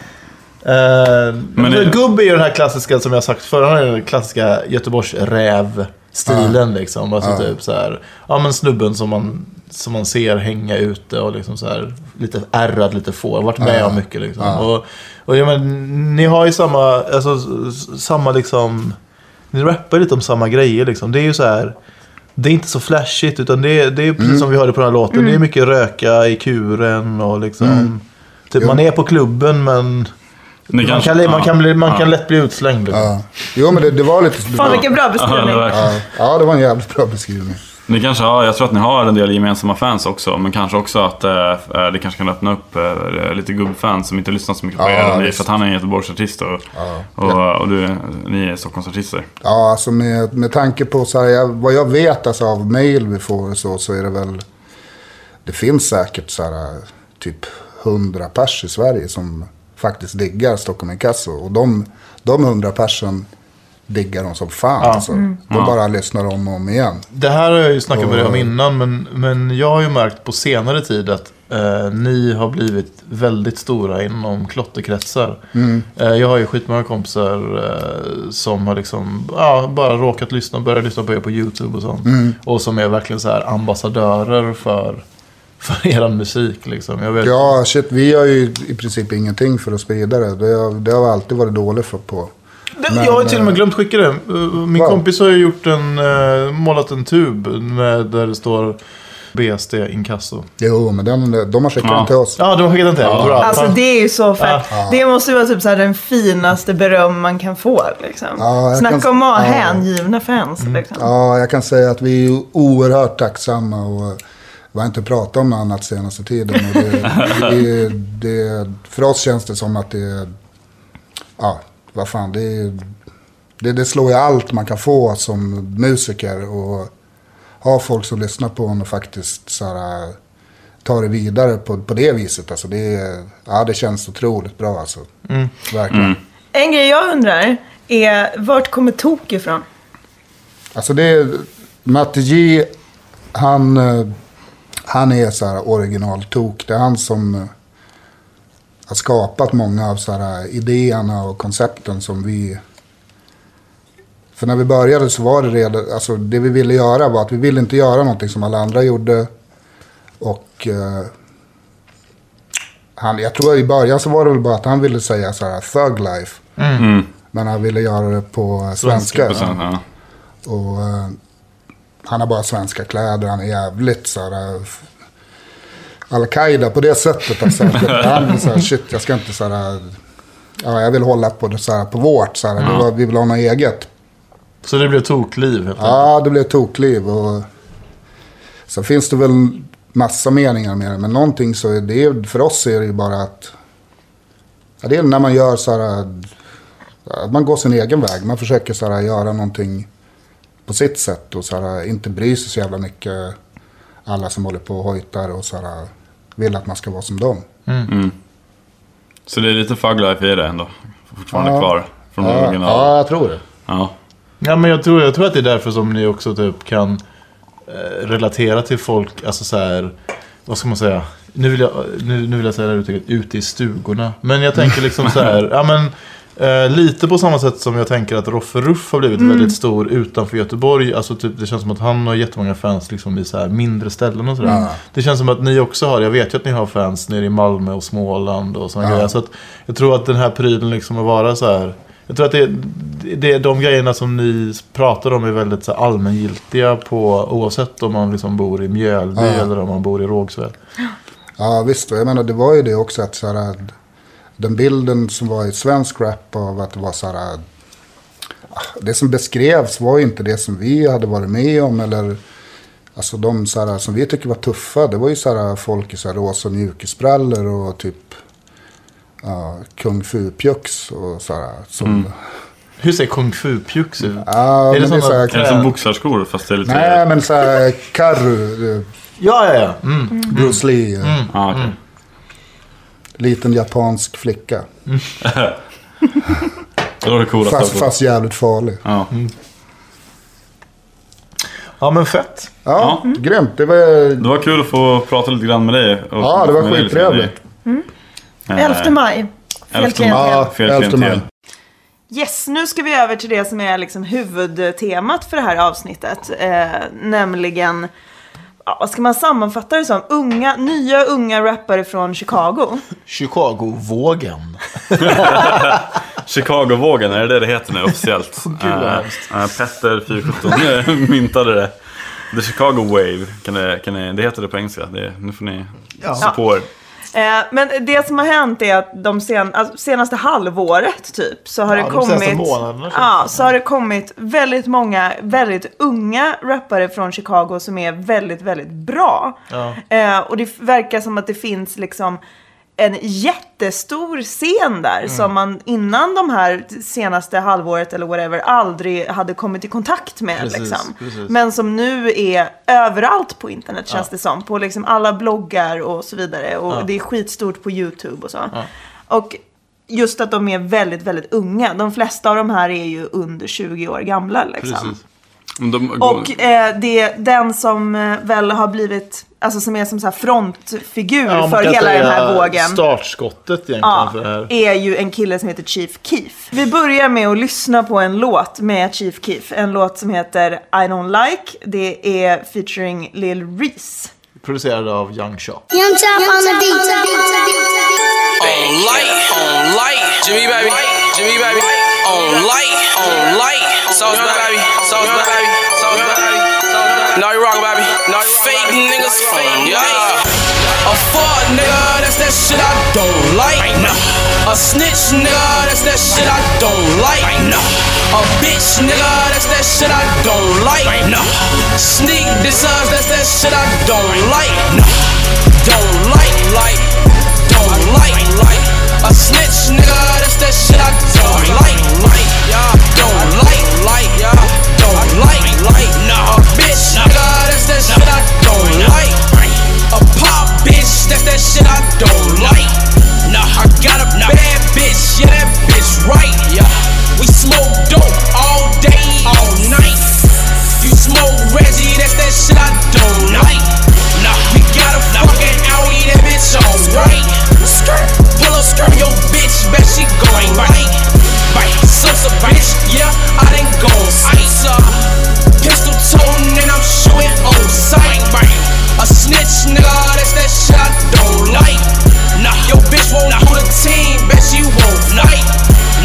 Uh, Men det- Gubb är ju den här klassiska, som jag sagt förr, han är den klassiska Göteborgs räv-stilen liksom. Alltså typ så här, ja men snubben som man, som man ser hänga ute och liksom så här, lite ärrad, lite få. Har varit med om mycket liksom. Och, och jag men, ni har ju samma, alltså samma liksom, ni rappar lite om samma grejer liksom. Det är ju så här, det är inte så flashigt utan det är, det är precis som vi hörde på den här låten. Det är mycket röka i kuren och liksom. Typ, man är på klubben men Ni man kanske- kan, man ja. kan, bli, man kan Ja. lätt bli utslängd. Ja. Jo men det, det var lite... Det Fan var, vilken bra Ja, beskrivning. det var- ja, ja, det var en jävligt bra beskrivning. Ni kanske har, jag tror att ni har en del gemensamma fans också, men kanske också att eh, det kanske kan öppna upp eh, lite gubbfans som inte lyssnar så mycket på Ja, er. Ni, för att han är en Göteborgsartist och, och, och du, ni är Stockholmsartister. Ja, alltså med, med tanke på så här, jag, vad jag vet alltså, av mail vi får och så, så är det väl... Det finns säkert så här, typ 100 pers i Sverige som faktiskt diggar Stockholm Inkasso. Och de, de 100 persen diggar de som fan. Alltså. De bara lyssnar om och om igen. Det här har jag ju snackat med dig om innan, men, men jag har ju märkt på senare tid att eh, ni har blivit väldigt stora inom klotterkretsar. Eh, jag har ju skitmånga kompisar eh, som har liksom, ja, bara råkat lyssna, börjat lyssna på er på YouTube och sånt. Och som är verkligen så här ambassadörer för, för er musik. Liksom. Jag vet, Ja, shit, vi gör ju i princip ingenting för att sprida det. Det har, det har vi alltid varit dåligt för på. Det, Men, jag har till och med eh, glömt skicka det. Uh, Min Vad? kompis har ju gjort en, eh, målat en tub med, där det står BSD Inkasso. Jo, men den, de har skickat Ja. den till oss. Ja, de har skickat den till. Bra. Alltså Ja. det är ju så fett. Det måste ju vara typ så här den finaste beröm man kan få. Liksom. Ja, Snacka kan- om att ha ja. hängivna fans. Liksom. Ja, jag kan säga att vi är oerhört tacksamma. Och vi har inte pratat om något annat senaste tiden. Och det, det, det, för oss känns det som att det... Ja, vad fan. Det, det, det slår ju allt man kan få som musiker. Och ha folk som lyssnar på en och faktiskt så här, ta det vidare på, på det viset. Alltså det, ja, det känns otroligt bra alltså. Verkligen. En grej jag undrar är, vart kommer Tok ifrån? Alltså det är, Matte J, han, eh, han är så här originaltok. Det är han som eh, har skapat många av så här idéerna och koncepten som vi... För när vi började så var det redan, alltså det vi ville göra var att vi ville inte göra någonting som alla andra gjorde. Och eh, han, jag tror i början så var det väl bara att han ville säga så här thug life. Men han ville göra det på svenska. Sen, ja. Och eh, han har bara svenska kläder. Han är jävligt så här... eh, Al-Qaida på det sättet. Alltså, han så här, shit, jag ska inte så här... Ja, jag vill hålla på det så här, på vårt. Så här, var, vi vill ha något eget. Så det blev tokliv helt enkelt. Ja, det blev tokliv. Och så finns det väl massa meningar med det. Men någonting så är det, för oss är det ju bara att... Ja, det är när man gör så här... Att man går sin egen väg. Man försöker så här, göra någonting på sitt sätt. Och så här, inte bry sig så jävla mycket. Alla som håller på och hojtar och så här, vill att man ska vara som dem. Så det är lite Fug Life i det ändå. Fortfarande Ja. kvar. Från Ja, original. ja, jag tror det. Ja. Ja, men jag tror, jag tror att det är därför som ni också typ kan eh, relatera till folk. Alltså så här, vad ska man säga? Nu vill jag, nu, nu vill jag säga det här uttrycket, ute i stugorna. Men jag tänker liksom så här, ja men eh, lite på samma sätt som jag tänker att Roffe Ruff har blivit Mm. väldigt stor utanför Göteborg. Alltså typ, det känns som att han har jättemånga fans liksom i så här mindre ställen och sådär. Det känns som att ni också har, jag vet ju att ni har fans nere i Malmö och Småland och sådana grejer. Så att jag tror att den här prylen liksom att vara så här jag tror att det, det de grejerna som ni pratar om är väldigt så här, allmängiltiga på oavsett om man liksom bor i Mjölby eller om man bor i Rågsved. Ja visst, och jag menar det var ju det också att så här, den bilden som var i svensk rap av att det var så här. ah, Det som beskrevs var ju inte det som vi hade varit med om eller Alltså de så här, som vi tycker var tuffa, det var ju så här folk i så här rosa mjukisbrallor och typ ja, kung fu-pjux och så här. Som, Hur ser kung fu-pjux ut? Ja, Är det det är så här, Är det som boxarskor fast det är lite... Nej, men så här Karru, eh, Ja, ja, ja. Mm. Bruce Lee, eh, Ja, okej. Liten japansk flicka. Det var det coolaste. Fast, fast jävligt farlig. Ja. Ja, men fett. Ja, grymt. Det var, Det var kul att få prata lite grann med dig. och ja, det var skittrevligt. Eh, 11 maj. Fel 11 klientel. maj. Ja, Fel 11 klientel. maj. Yes, nu ska vi över till det som är liksom huvudtemat för det här avsnittet. Eh, nämligen, ja, vad ska man sammanfatta det som? Unga, nya unga rappare från Chicago. Chicago-vågen. Chicago-vågen, är det det det heter nu officiellt? Gud, hemskt. eh, Petter 417 myntade det. The Chicago Wave, kan det, kan det, det heter det på engelska. Det, nu får ni se på er. Eh, men det som har hänt är att de sen, alltså, senaste halvåret typ så har Ja, det de kommit månaderna, känns ja, så har det kommit väldigt många väldigt unga rappare från Chicago som är väldigt, väldigt bra. Ja. Eh, och det verkar som att det finns liksom en jättestor scen där Mm. som man innan de här senaste halvåret eller whatever aldrig hade kommit i kontakt med. Precis, liksom. precis. Men som nu är överallt på internet känns det som. På liksom alla bloggar och så vidare. Och det är skitstort på YouTube och så. Och just att de är väldigt, väldigt unga. De flesta av de här är ju under 20 år gamla liksom. Precis. De, Och eh, det är den som eh, väl har blivit, alltså som är som så här frontfigur Ja, för hela den här vågen. Startskottet egentligen Ja, för det här. är ju en kille som heter Chief Keef. Vi börjar med att lyssna på en låt med Chief Keef. En låt som heter I don't like. Det är featuring Lil Reese. Producerad av Young Shop. Young Chop on the beat. On light, on light, Jimmy baby, Jimmy baby. On light, on light, sauce baby, sauce baby, sauce baby. Now you rock baby, now you fake niggas, yeah. A fuck nigga, that's that shit I don't like. A snitch nigga, that's that shit I don't like. A bitch nigga, that's that shit I don't like. Sneak us, that's that shit I don't like. Don't like, like, don't like, like. A snitch nigga, that's that shit I don't like, like. Yeah, don't like, like, yeah, don't like, like. Nah, a bitch nigga, that's that shit I don't like. A pop bitch, that's that shit I don't like. Nah, I got a bad bitch, yeah, that bitch right. Yeah, we smoke dope all day, all night. You smoke Reggie, that's that shit I don't like. Nah, we got a fucking Audi, that bitch alright. Skirt, up skirt, yo bitch, bet she going right. Right, sus a bitch, yeah, I done go ice up. Pistol toting and I'm shooting on sight. Right, a snitch, nigga, that's that shit I don't like. Nah, yo bitch won't do the team, bet she won't night.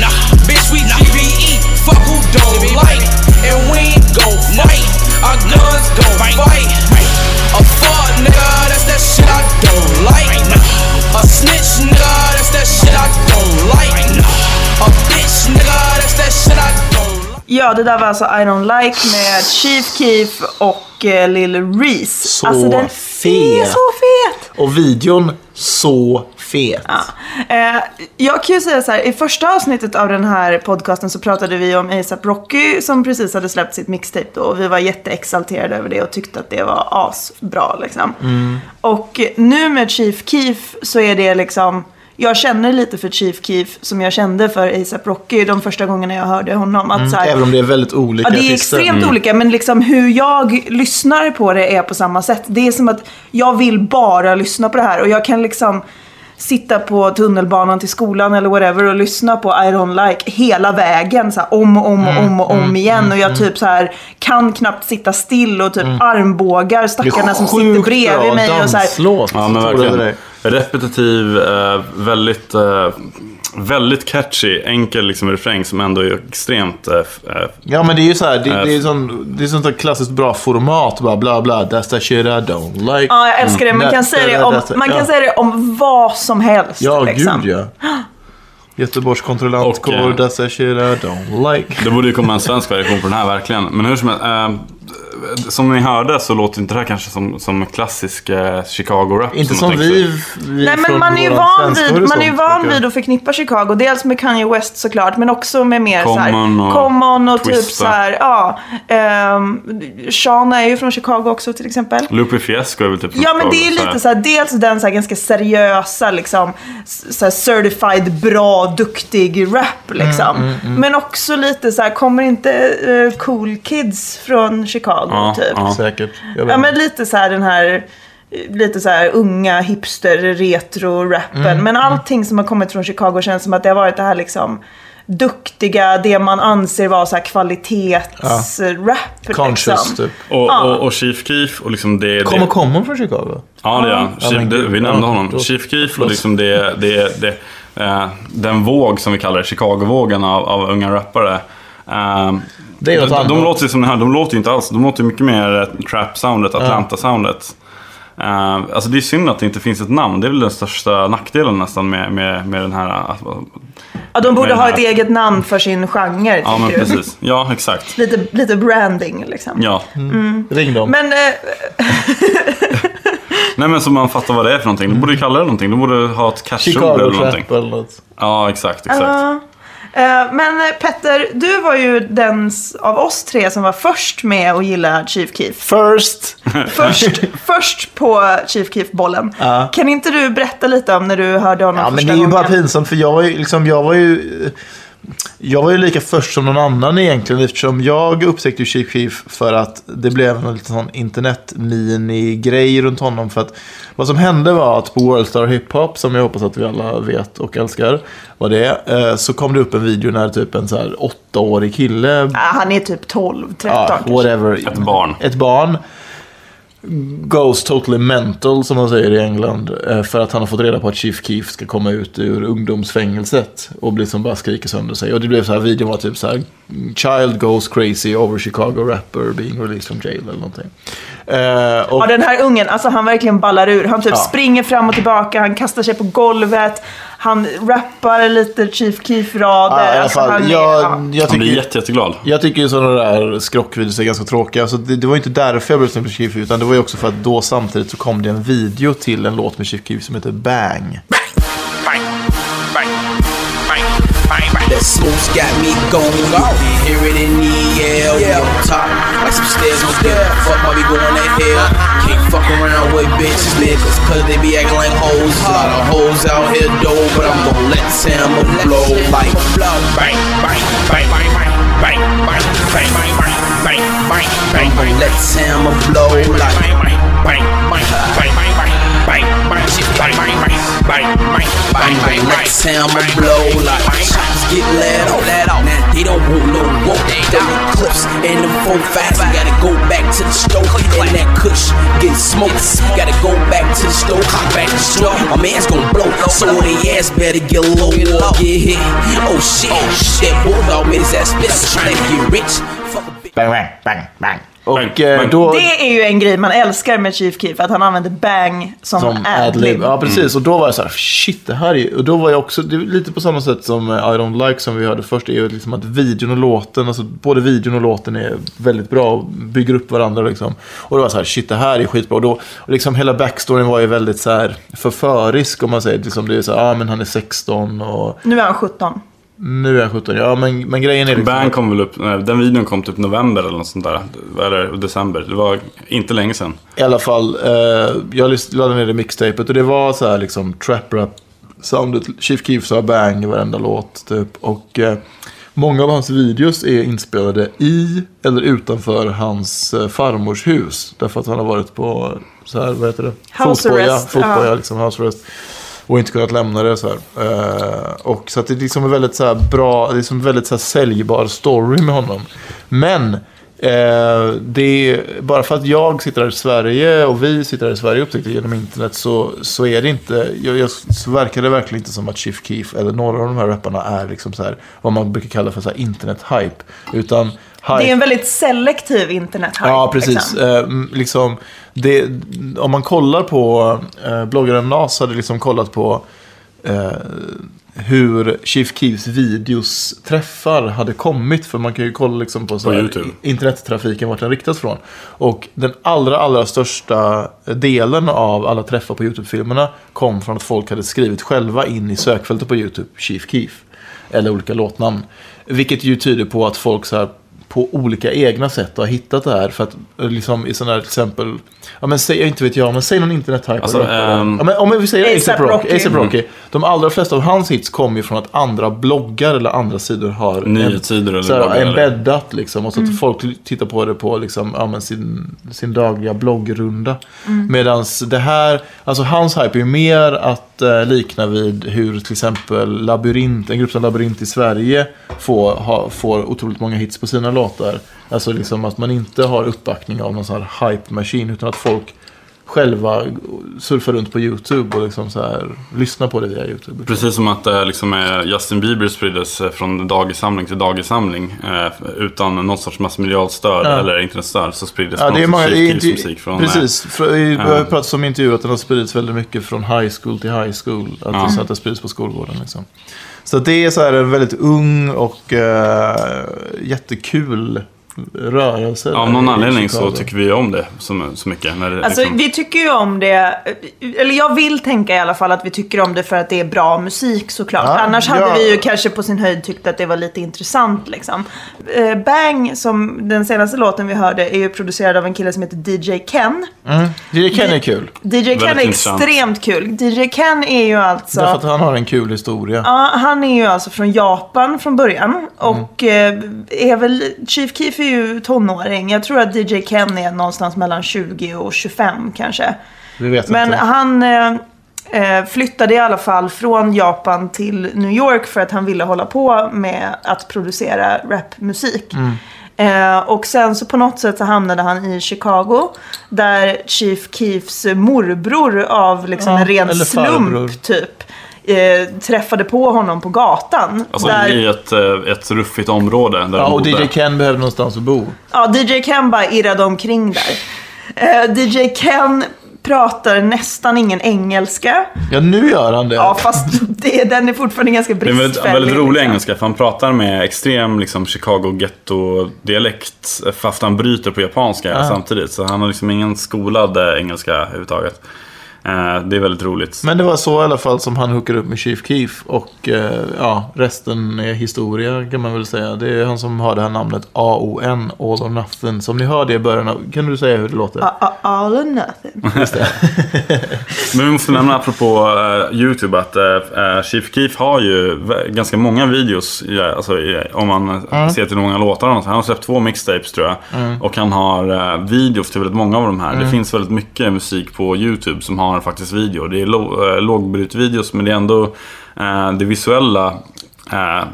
Nah, bitch, we GBE, fuck who don't like. And we ain't go fight, our guns go fight. Ja, det där var alltså I don't like med Chief Keef och eh, Lil Reese. Så alltså den är fet. så fet! Och videon, så fet. Eh, jag kan ju säga så här, i första avsnittet av den här podcasten så pratade vi om ASAP Rocky som precis hade släppt sitt mixtape då. Och vi var jätteexalterade över det och tyckte att det var asbra liksom. Och nu med Chief Keef så är det liksom, jag känner lite för Chief Keef som jag kände för ASAP Rocky de första gångerna jag hörde honom. Att så här, Även om det är väldigt olika Ja, det är artister. extremt olika, men liksom hur jag lyssnar på det är på samma sätt. Det är som att jag vill bara lyssna på det här och jag kan liksom sitta på tunnelbanan till skolan eller whatever och lyssna på I don't like hela vägen så här, om och om och om och om igen. och jag typ så här kan knappt sitta still och typ armbågar stackarna som sitter bredvid mig. Och så här. Ja, men verkligen. Repetitiv, eh, väldigt, eh, väldigt catchy, enkel liksom refräng som ändå är extremt... Eh, Ja men det är ju så här, det, Äh, det är sån, det är sånt där klassiskt bra format. Bara bla bla, that's that shit I don't like. ja, jag älskar det. Man Mm. kan, säga det om, man kan Ja. säga det om vad som helst. Ja, liksom. gud ja. Göteborgs kontrollantkår, Och, that's that shit I don't like. det borde ju komma en svensk version på den här verkligen. Men hur som helst, eh, som ni hörde så låter inte det här kanske som, som klassisk eh, Chicago-rap. Inte som sig. vi, vi Nej men man är ju van vid, man är van vid att förknippa Chicago. Dels med Kanye West såklart, men också med mer Common och Common och typ Twista. såhär, ja. Um, Sean är ju från Chicago också till exempel. Lupe Fiasco är väl typ från Ja men det är Chicago, så lite här. dels den såhär ganska seriösa liksom, s- såhär certified bra, duktig rap liksom. Mm, Men också lite såhär, kommer inte eh, cool kids från Chicago Ja, typ? ja. Säkert. Ja men lite så här den här lite så här unga hipster retro rappen. Mm, Men allting som har kommit från Chicago känns som att det har varit det här liksom duktiga, det man anser vara så här kvalitetsrap. Conscious liksom. typ. Och, Ja. och, och Chief Keef och liksom det... Kommer det Common från Chicago? Ja, det gör han. Ja, det-. Vi nämnde Ja, honom. då- Chief Keef och liksom det, det, det, eh, den våg som vi kallar det, Chicago-vågen av, av unga rappare. Eh, Det de, de annat. låter ju som den här, de låter ju inte alls. De låter ju mycket mer eh, trap-soundet, Atlanta-soundet. Eh, alltså det är synd att det inte finns ett namn. Det är väl den största nackdelen nästan med, med, med den här. alltså, Ja, de borde ha här- ett eget namn för sin genre, Ja, men du? precis. Ja, exakt. Lite, lite branding liksom. Ja. Ring dem. Men eh, Nej men så man fattar vad det är för någonting. De borde ju kalla det någonting. De borde ha ett Chicago eller någonting. Trap eller något. Ja, exakt, exakt. Eh, men eh, Petter, du var ju den av oss tre som var först med att gilla Chief Keef. First! Först, först på Chief Keef-bollen. Ja. Kan inte du berätta lite om när du hörde honom Ja, men första det är ju bara gången? pinsamt för jag liksom, jag var ju... Jag var ju lika först som någon annan egentligen eftersom jag upptäckte Chief Keef för att det blev en liten sån internet-mini-grej runt honom. För att vad som hände var att på Worldstar Hip Hop, som jag hoppas att vi alla vet och älskar, vad det är, eh, så kom det upp en video när typ en så här åttaårig kille Ja, han är typ 12, 13 Ja, whatever. Ett barn. Ett barn. Goes totally mental som man säger i England. eh, För att han har fått reda på att Chief Keef ska komma ut ur ungdomsfängelset. Och blir som bara skriker sönder sig. Och det blev så här, videon var typ så här. Child goes crazy over Chicago rapper being released from jail eller någonting. Eh, och, Ja, den här ungen, alltså han verkligen ballar ur. Han typ Ja. springer fram och tillbaka, han kastar sig på golvet, han rappar lite Chief Keef-rader. Ja, i alla alltså, fall, jag, ja. jag Han blir tycker, jätte, jätteglad. jag tycker ju sådana där skrockvideos är ganska tråkiga. Så det, det var inte därför jag blev lyssna på Chief Keef. Utan det var ju också för att då samtidigt så kom det en video till en låt med Chief Keef som heter Bang. That smoke's got me going off. Hear it in the air, we on top. Like some stairs on there. Fuck why we going that hell. Can't fuck around with bitches, niggas, cause they be acting like hoes. A lot of hoes out here, though, but I'm gonna let Sam blow like bang, bang, bang, bang, bang, bang, bang, bang, bang, bang, bang, bang, bang. Let Sam blow like bang, bang, bang, bang, bang, bang, bang, bang, bang, bang, bang, bang, bang, bang, bang. Let Sam blow like shots get let off, let off. Now they don't want no walk. They got clips and them four fast. We gotta go back to the stove and that kush get smoked. Gotta go back to the stove, come back to the stove. My man's gonna blow, so they ass better get low or get hit. Oh, oh shit, that bulldog made his ass spit. I'm trying to get rich. Fuck a bitch. Bang, bang, bang, bang. Och Bang, eh, bang. då... Det är ju en grej man älskar med Chief Keef, att han använder bang som, Som adlib. Ja, precis. Och då var jag så här, shit, det här är ju... Och då var jag också, det är lite på samma sätt som eh, I don't like som vi hörde först, är ju liksom att videon och låten, alltså både videon och låten är väldigt bra och bygger upp varandra liksom. Och då var jag så här, shit, det här är skitbra. Och då, och liksom hela backstoryn var ju väldigt så här förförisk om man säger. Liksom, det är så här, ja ah, men han är 16 och Nu är han 17. Nu är han 17. Ja, men, men grejen är liksom... Bang kom väl upp, nej, den videon kom typ november eller något sånt där. Eller december. Det var inte länge sedan. I alla fall, eh, jag laddade ner det mixtapet och det var så här liksom trap rap soundet. Chief Keef sa bang i varenda låt typ. Och eh, många av hans videos är inspelade i eller utanför hans eh, farmors hus. Därför att han har varit på, så här, vad heter det? House Fotboja, arrest, fotboja ja. liksom, house arrest. Och inte kunnat lämna det så här. Eh, och så att det är liksom en väldigt så bra, det är liksom en väldigt så säljbar story med honom. Men eh, det är, bara för att jag sitter här i Sverige och vi sitter här i Sverige och upptäckte genom internet så, så är det inte, jag, jag, så verkar det verkligen inte som att Chief Keef eller några av de här rapparna är liksom så här, vad man brukar kalla för så internet-hype. Utan hype, Det är en väldigt selektiv internet Ja, precis. Liksom. Eh, liksom, det, om man kollar på, eh, bloggaren Nas hade liksom kollat på eh, hur Chief Keefs videos träffar hade kommit. För man kan ju kolla liksom på, så På här, internettrafiken vart den riktas från. Och den allra, allra största delen av alla träffar på YouTube-filmerna kom från att folk hade skrivit själva in i sökfältet på YouTube, Chief Keef. Eller olika låtnamn. Vilket ju tyder på att folk så här på olika egna sätt har hittat det här. För att eh, liksom i sådana här till exempel, ja men säg, inte vet jag, men säg någon internet-hype. Alltså, ehm, ja, men om vi säger A$AP A$AP Rocky. Rocky. A$AP Rocky. De allra flesta av hans hits kommer ju från att andra bloggar eller andra sidor har Nyhetssidor eller så här, bloggar, embeddat liksom. Och så att folk tittar på det på liksom, ja, men sin, sin dagliga bloggrunda. Mm. Medan det här, alltså hans hype är ju mer att eh, likna vid hur till exempel Labyrint, en grupp som Labyrint i Sverige får, ha, får otroligt många hits på sina låtar. Alltså liksom att man inte har uppbackning av någon sån här hype machine utan att folk själva surfar runt på YouTube och liksom så här, lyssnar på det via YouTube. Precis som att eh, liksom, eh, Justin Bieber spriddes eh, från dagissamling till dagissamling eh, utan någon sorts massmedialt stöd Ja. eller internetstöd så spriddes Ja, det är många, det det, musik från... eh, precis. För, vi har ja. pratat om intervjuer att den har spridits väldigt mycket från high school till high school. Att, Ja. det, så att det sprids på skolgården. Liksom. Så det är så här en väldigt ung och uh, jättekul rörelse. Av någon anledning så tycker vi om det så, så mycket. När det, Alltså liksom, vi tycker ju om det, eller jag vill tänka i alla fall att vi tycker om det för att det är bra musik såklart. Ja, Annars hade ja. vi ju kanske på sin höjd tyckt att det var lite intressant liksom. Eh, Bang, som den senaste låten vi hörde, är ju producerad av en kille som heter DJ Ken. Mm. DJ Ken är kul. DJ Ken är intressant. extremt kul. DJ Ken är ju alltså... Därför att han har en kul historia. Ja, han är ju alltså från Japan från början. Och eh, är väl, Chief Keef är ju tonåring. Jag tror att DJ Ken är någonstans mellan 20 och 25 kanske. Vi vet Men inte. han eh, eh, flyttade i alla fall från Japan till New York för att han ville hålla på med att producera rapmusik. Eh, och sen så på något sätt så hamnade han i Chicago. Där Chief Keefs morbror av liksom Ja, en ren eller farbror. slump typ. Eh, träffade på honom på gatan. alltså där, i ett, eh, ett ruffigt område där Ja, och bodde. DJ Ken behövde någonstans att bo. Ja, DJ Ken bara irrade omkring där. Eh, DJ Ken pratar nästan ingen engelska. Ja, nu gör han det. Ja, fast det, den är fortfarande ganska Det är en bristfällig. väldigt, väldigt rolig liksom. engelska för han pratar med extrem liksom, Chicago ghetto-dialekt fast han bryter på japanska samtidigt. Så han har liksom ingen skolad engelska överhuvudtaget. Eh, det är väldigt roligt. Men det var så i alla fall som han hookade upp med Chief Keef. Och eh, ja, resten är historia kan man väl säga. Det är han som har det här namnet AON, All or Nothing. Som ni hörde i början av, kan du säga hur det låter? All or nothing. Men vi måste nämna apropå eh, YouTube att Chief Keef har ju ganska många videos. Ja, alltså, om man Mm. ser till hur många låtar han har. Han har släppt två mixtapes tror jag. Och han har eh, videos till väldigt många av de här. Mm. Det finns väldigt mycket musik på YouTube som har faktiskt video. Det är eh, lågbrytvideos men det är ändå eh, det visuella eh,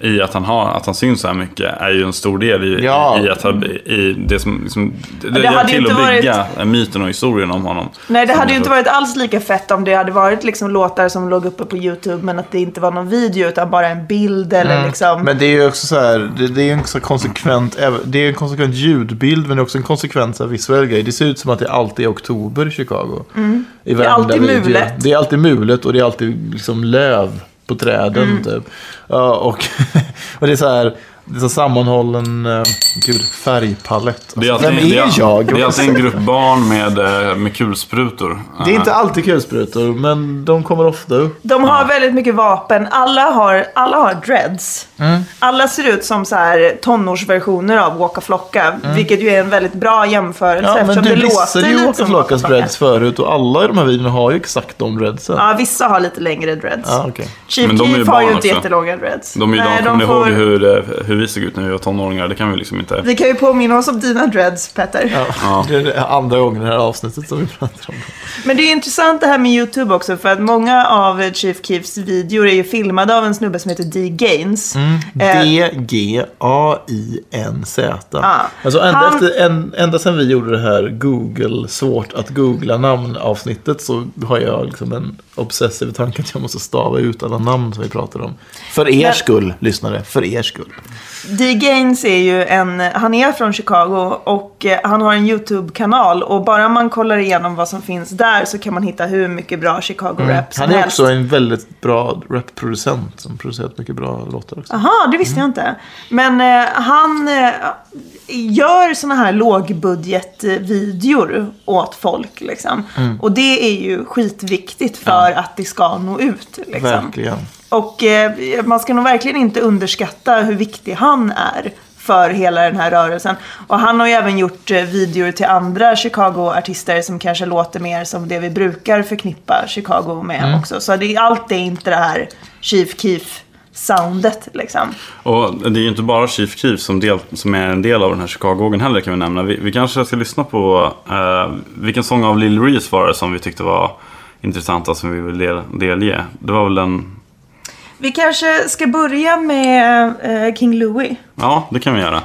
i att han, har, att han syns så här mycket är ju en stor del i, Ja. i, att, han- i det som liksom, det, det det hjälper till inte att varit- bygga myten och historien om honom. Nej, det hade ju inte varit alls lika fett om det hade varit liksom låtar som låg uppe på YouTube men att det inte var någon video utan bara en bild eller liksom. Mm. Men det är ju också så här, det, det är en så konsekvent, det är en konsekvent ljudbild men det är också en konsekvent visuell grej. Det ser ut som att det alltid är oktober i Chicago. I Mm. är alltid video. mulet. Det är alltid mulet och det är alltid liksom löv på träden Mm. typ. Ja, och, och det är så här, så sammanhållen eh, gud, färgpalett. Det är Alltså, Vem det är är, jag? Det är alltid en grupp barn med, eh, med kulsprutor. Det är inte alltid kulsprutor, men de kommer ofta upp. De har väldigt mycket vapen. Alla har, alla har dreads. Mm. Alla ser ut som så här tonårsversioner av Waka Flocka. Vilket ju är en väldigt bra jämförelse. Mm. Ja, men du dissade ju Waka Flockas Flocka. dreads förut och alla i de här videorna har ju exakt de dreadsen. Ja, vissa har lite längre dreads. Ja, okej. Chief Men de är ju Keef har ju inte också. jättelånga dreads. De, är ju- de, Nej, kommer ni får- ihåg hur, eh, hur vi såg ut när vi var tonåringar? Det kan vi liksom inte... Vi kan ju påminna oss om dina dreads, Petter. Ja. Det är det andra gången i det här avsnittet som vi pratar om det. Men det är intressant det här med YouTube också. För att många av Chief Keefs videor är ju filmade av en snubbe som heter D. Gaines. Mm. Eh, D-G-A-I-N-Z. Ja. Alltså ända, Han- efter, en, ända sedan vi gjorde det här Google, svårt att googla namn-avsnittet så har jag liksom en obsessiv tanke att jag måste stava ut alla namn som vi pratar om. För er Men- skull, lyssnare. För er skull. D. Gaines är ju en, han är från Chicago och eh, han har en YouTube-kanal. Och bara man kollar igenom vad som finns där så kan man hitta hur mycket bra Chicago-rap som Mm. Han är helst. också en väldigt bra rapproducent som producerat mycket bra låtar också. Jaha, det visste jag inte. Men eh, han eh, gör såna här lågbudgetvideor åt folk. Liksom. Mm. Och det är ju skitviktigt för att det ska nå ut. Liksom. Verkligen. Och eh, man ska nog verkligen inte underskatta hur viktig han är för hela den här rörelsen. Och han har ju även gjort eh, videor till andra Chicago-artister som kanske låter mer som det vi brukar förknippa Chicago med Mm. också. Så det är allt är inte det här Chief Keef-soundet liksom. Och det är ju inte bara Chief Keef som, del, som är en del av den här Chicago-vågen heller kan vi nämna. Vi, vi kanske ska lyssna på eh, vilken sång av Lil Reese var det som vi tyckte var intressanta som vi vill del, delge. Det var väl den... Vi kanske ska börja med eh, King Louie. Ja, det kan vi göra.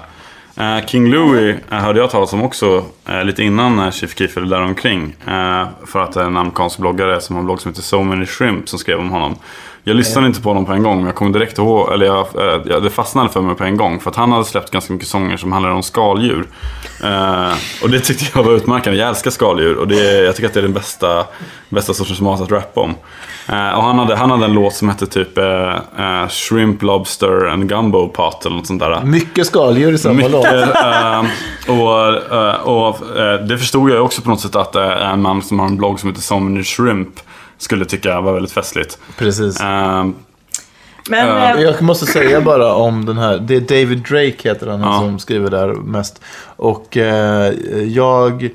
Eh, King Louie hörde jag talas om också lite innan Chief Keef eller däromkring. För att det är en amerikansk bloggare som har en blogg som heter So Many Shrimp som skrev om honom. Jag lyssnade inte på honom på en gång men jag kommer direkt ihåg, eller jag, eh, jag, det fastnade för mig på en gång. För att han hade släppt ganska mycket sånger som handlade om skaldjur. Eh, och det tyckte jag var utmärkande. Jag älskar skaldjur och det, jag tycker att det är den bästa, bästa sortens mat att rappa om. Eh, och han hade, han hade en låt som hette typ eh, eh, Shrimp, Lobster and Gumbo Pot eller något sånt där. Mycket skaldjur i samma låt. Mycket, och eh, och eh, det förstod jag också på något sätt att eh, en man som har en blogg som heter So Many Shrimp skulle tycka var väldigt festligt. Precis. Eh, Men, eh, Jag måste säga bara om den här. Det är David Drake heter han Ja. som skriver där mest. Och eh, jag...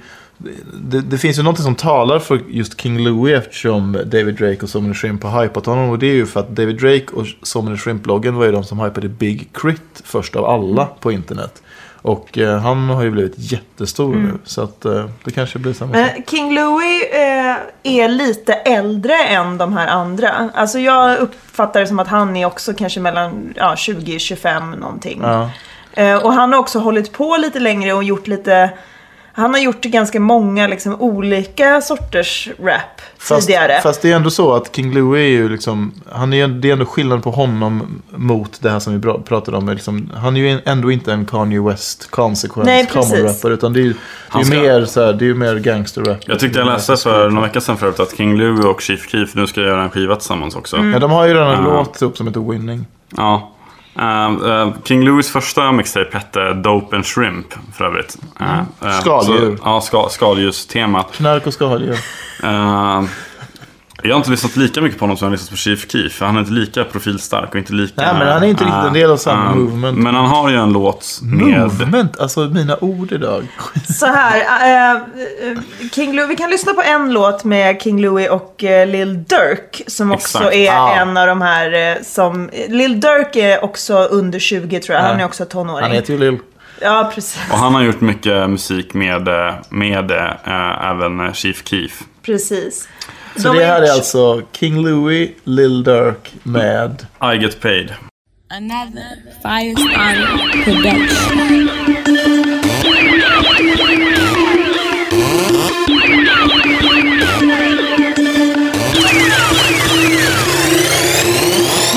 Det, det finns ju någonting som talar för just King Louie eftersom David Drake och So Many Shrimp har hypat honom. Och det är ju för att David Drake och So Many Shrimp-bloggen var ju de som hypade Big Crit först av alla på internet. Och eh, han har ju blivit jättestor nu. Så att eh, det kanske blir samma sak. King Louie eh, är lite äldre än de här andra. Alltså jag uppfattar det som att han är också kanske mellan ja, 20-25 någonting. Ja. Eh, och han har också hållit på lite längre och gjort lite... Han har gjort ganska många liksom, olika sorters rap Fast, tidigare. fast det är ändå så att King Louie är ju liksom, han är, det är ändå skillnad på honom mot det här som vi pratade om. Liksom, han är ju ändå inte en Kanye West precis. rapper. Utan det är ju, det är ska- mer, så här, det är mer gangsterrap. jag tyckte jag läste för några veckor sedan förut att King Louie och Chief Keef nu ska göra en skiva tillsammans också. Mm. Ja, de har ju redan en Ja. låt ihop som heter Winning. Ja. Eh, eh, King Louis första mixtape hette Dope and Shrimp för övrigt. Eh, Skaldjur. Ja, ska, skaldjurstemat. Knark och skaldjur. Jag har inte lyssnat lika mycket på honom som jag har lyssnat på Chief Keef. för Han är inte lika profilstark och inte lika... Nej, men han är inte riktigt en del av samma eh, movement. Men han har ju en låt med... Movement, alltså mina ord idag. Så här, eh, King Louie, vi kan lyssna på en låt med King Louie och eh, Lil Durk. Som också Exakt. är Ah. en av de här som... Lil Durk är också under 20 tror jag. Han är också tonåring. Han heter ju Lil. Ja, precis. Och han har gjort mycket musik med, med även Chief Keef. precis. Så De det har är alltså King Louie, Lil Durk med... I get paid. Another Firestarter production.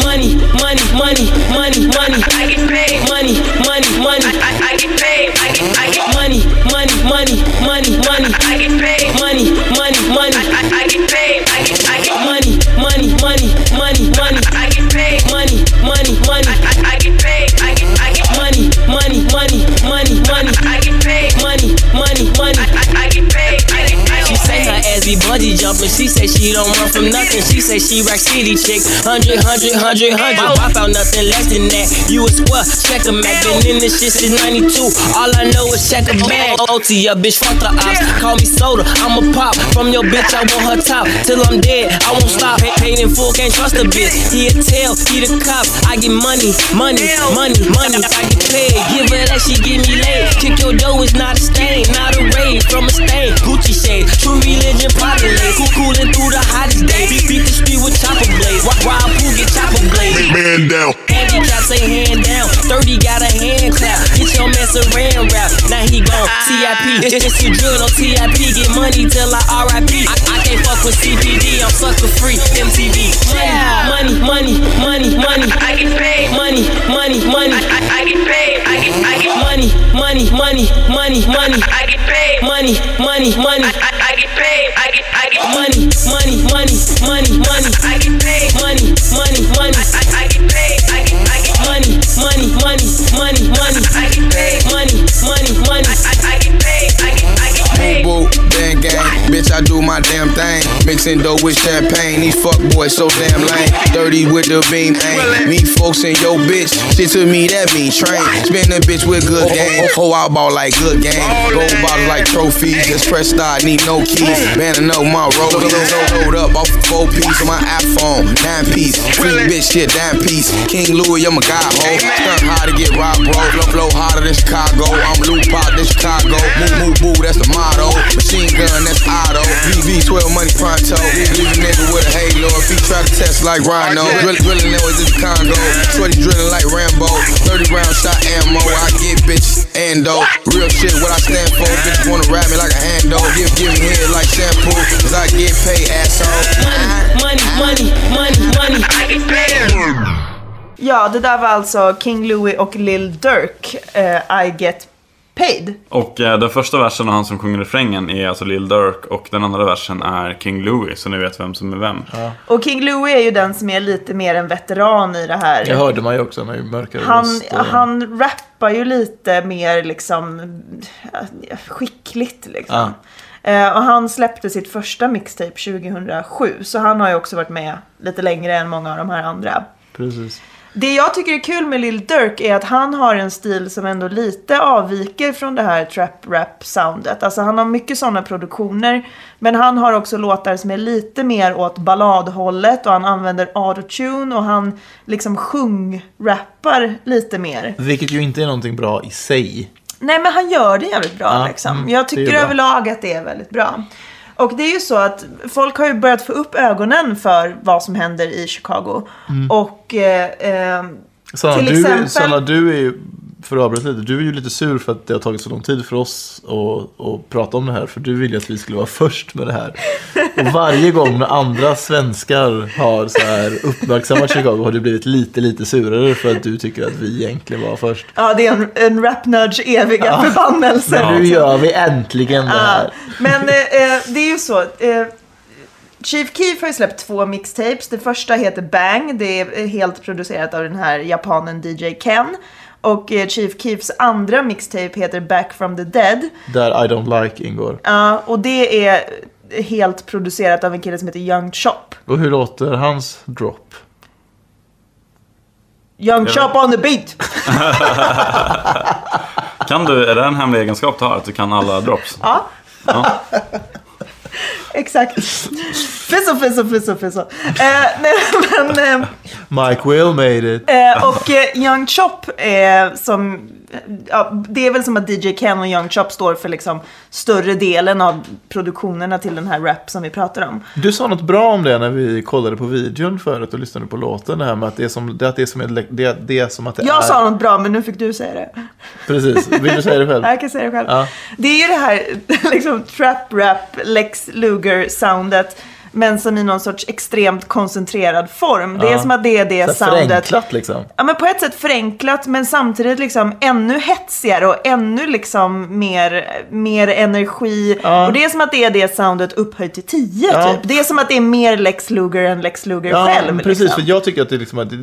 Money, money, money, money, money. I get paid. Money, money, money. I, I, I get paid. I get, I get money, money, money, money, money. I get paid. Money, money, money. I, money, money, money. I get paid. Money, money, money. I, I, I get paid. I get, I get money, money, money, money, money. I, get paid. Money, money, money. I, I, I get up and she say she don't run from nothing. She say she rack city chick. Hundred, hundred, hundred, hundred. I found nothing less than that. You a squat, check a Mac. Been in this shit since 92. All I know is check a bag. OT, a bitch, fuck the ops. Call me soda, I'm a pop. From your bitch, I want her top. Till I'm dead, I won't stop. Paid in full, can't trust a bitch. He a tail, he the cop. I get money, money, money, money. I get paid. Give her that, she give me laid. Kick your dough is not a stain, not a raid from a stain. Gucci shade, true religion, potty lace. Cool, cooling through the hottest day. Beat, beat the street with chopper blades. Wild, wild poo get chopper blades. Man down. Handicap say hand down. 30 got a hand clap. Get your man saran wrap. Now he gone. TIP. It's just a drill on TIP. Get money till I RIP. I, I can't fuck with CPD. I'm sucker free. MTV. Money, money, money, money, money. I get paid. Money, money, money. I, I, I get paid. I get, I get money, money, money, money, money. I get paid. Money, money, money. I, I, I get. Money, money, money, money, money. I get paid. I do my damn thing. Mixing dough with champagne, these fuck boys so damn lame. Dirty with the beam aim, me folks and yo bitch. Shit to me that mean train. Spin a bitch with good game, hoe out ball like good game. Gold bottles like trophies, just press start, need no keys. Man, I know my roll, load up off four piece on my iPhone, nine piece. Free bitch shit, damn piece. King Louis, I'm a guy ho. Stunt hard to get robbed, bro. Flow, flow harder than Chicago. I'm loop out than Chicago. Move, move, boo, that's the motto. Machine gun, that's auto. VV 12 money pronto. Leave a nigga with a halo. If he try to test like Rhino, drill, drilling that was in the Congo. Shorty drilling like Rambo. 30 round shot ammo. I get bitches and dope. Real shit, what I stand for. Bitches wanna rap me like a handle. Give, give me head like shampoo. Cause I get paid, asshole. Money, money, money, money. I get paid. Ja, det där var alltså King Louie och Lil Durk, eh, I Get Paid. Och eh, den första versen och han som sjunger refrängen är alltså Lil Durk och den andra versen är King Louie, så ni vet vem som är vem. Och King Louie är ju den som är lite mer en veteran i det här. Det hörde man ju också, ju mörkare Han, röst och- han rappar ju lite mer liksom eh, skickligt liksom. Eh, och han släppte sitt första mixtape 2007. Så han har ju också varit med lite längre än många av de här andra. Precis. Det jag tycker är kul med Lil Durk är att han har en stil som ändå lite avviker från det här trap rap soundet. Alltså han har mycket sådana produktioner. Men han har också låtar som är lite mer åt balladhållet och han använder autotune och han liksom sjung-rappar lite mer. Vilket ju inte är någonting bra i sig. Nej men han gör det jävligt bra Ja, liksom. mm, Jag tycker överlag att det är väldigt bra. Och det är ju så att folk har ju börjat få upp ögonen för vad som händer i Chicago. Mm. Och eh, eh, Sanna, till du, exempel... Sanna, du är ju, för att avbryta lite, du är ju lite sur för att det har tagit så lång tid för oss att, att prata om det här. För du ville att vi skulle vara först med det här. Och varje gång när andra svenskar har så här uppmärksammat Chicago har du blivit lite, lite surare för att du tycker att vi egentligen var först. Ja, det är en, en rapnörds eviga Ja. förbannelse. Men nu gör vi äntligen det här. Ja, men eh, eh, det är ju så. Eh, Chief Keef har ju släppt två mixtapes. Det första heter Bang. Det är helt producerat av den här japanen DJ Ken. Och eh, Chief Keefs andra mixtape heter Back from the Dead. Där I don't like ingår. Ja, och det är helt producerat av en kille som heter Young Chop. Och hur låter hans drop? Young Chop on the beat! Kan du, är det en hemlig egenskap du har, att du kan alla drops? Ja. Ja. Exakt. Fisso, fisso, fisso, fisso. Eh, nej, men... Eh, Mike Will made it. Eh, och eh, Young Chop som, ja, det är väl som att DJ Ken och Young Chop står för liksom större delen av produktionerna till den här rap som vi pratar om. Du sa något bra om det när vi kollade på videon förut och lyssnade på låten. Det här med att det är som, det, att det är som, ett- det, det är som att det är... Jag sa något bra men nu fick du säga det. Precis, vill du säga det själv? Jag kan säga det själv. Ja. Det är ju det här liksom trap rap Lex Luger soundet. Men som i någon sorts extremt koncentrerad form. Det är Ja. som att det är det Så soundet. Förenklat liksom. Ja men på ett sätt förenklat men samtidigt liksom ännu hetsigare och ännu liksom mer, mer energi. Ja. Och det är som att det är det soundet upphöjt till 10 Ja. typ. Det är som att det är mer Lex Luger än Lex Luger Ja, själv. precis. liksom. För jag tycker att det är liksom att det,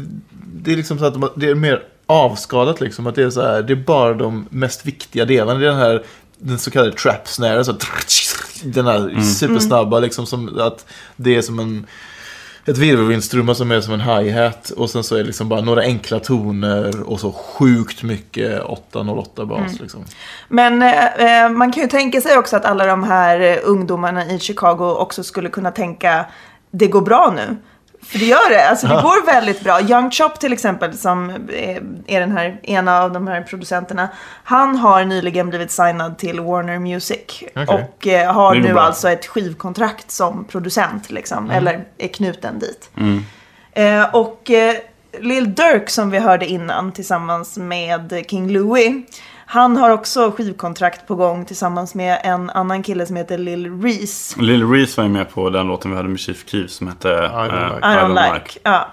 det är liksom så att de- det är mer avskalat liksom. Att det är så här, det är bara de mest viktiga delarna. Det är den här, den så kallade trap snare. Så, Den här supersnabba liksom som att det är som en ett virvelvindstrumma som är som en hi-hat och sen så är det liksom bara några enkla toner och så sjukt mycket 808 bas Mm. liksom. Men eh, eh, man kan ju tänka sig också att alla de här eh, ungdomarna i Chicago också skulle kunna tänka det går bra nu. För det gör det, alltså det går väldigt bra. Young Chop till exempel som är, är den här ena av de här producenterna. Han har nyligen blivit signad till Warner Music. Okej. Och eh, har nu bra. alltså ett skivkontrakt som producent liksom. Mm. Eller är knuten dit. Mm. Eh, och eh, Lil Durk som vi hörde innan tillsammans med King Louie. Han har också skivkontrakt på gång tillsammans med en annan kille som heter Lil Reese. Lil Reese var ju med på den låten vi hade med Chief Keef som hette I I don't like. Ja.